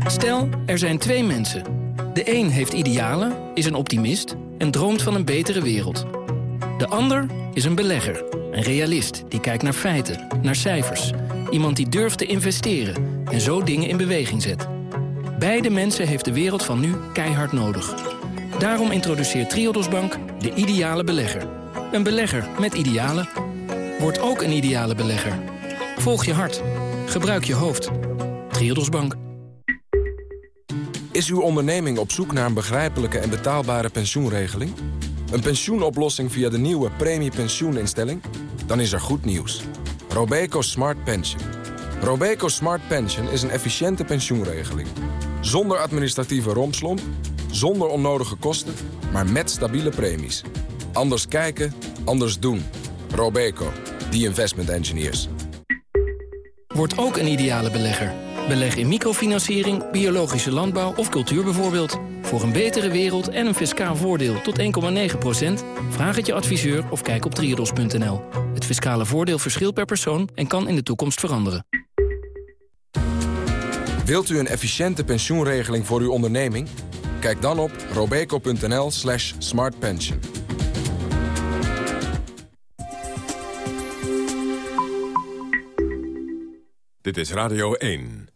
Stel, er zijn twee mensen. De een heeft idealen, is een optimist en droomt van een betere wereld. De ander is een belegger, een realist die kijkt naar feiten, naar cijfers... Iemand die durft te investeren en zo dingen in beweging zet. Beide mensen heeft de wereld van nu keihard nodig. Daarom introduceert Triodos Bank de ideale belegger. Een belegger met idealen. Word ook een ideale belegger. Volg je hart. Gebruik je hoofd. Triodos Bank. Is uw onderneming op zoek naar een begrijpelijke en betaalbare pensioenregeling? Een pensioenoplossing via de nieuwe premiepensioeninstelling? Dan is er goed nieuws. Robeco Smart Pension. Robeco Smart Pension is een efficiënte pensioenregeling. Zonder administratieve rompslomp, zonder onnodige kosten, maar met stabiele premies. Anders kijken, anders doen. Robeco, the investment engineers. Word ook een ideale belegger. Beleg in microfinanciering, biologische landbouw of cultuur bijvoorbeeld. Voor een betere wereld en een fiscaal voordeel tot 1,9% Vraag het je adviseur of kijk op triodos.nl. Het fiscale voordeel verschilt per persoon en kan in de toekomst veranderen. Wilt u een efficiënte pensioenregeling voor uw onderneming? Kijk dan op robeco.nl slash smartpension. Dit is Radio 1.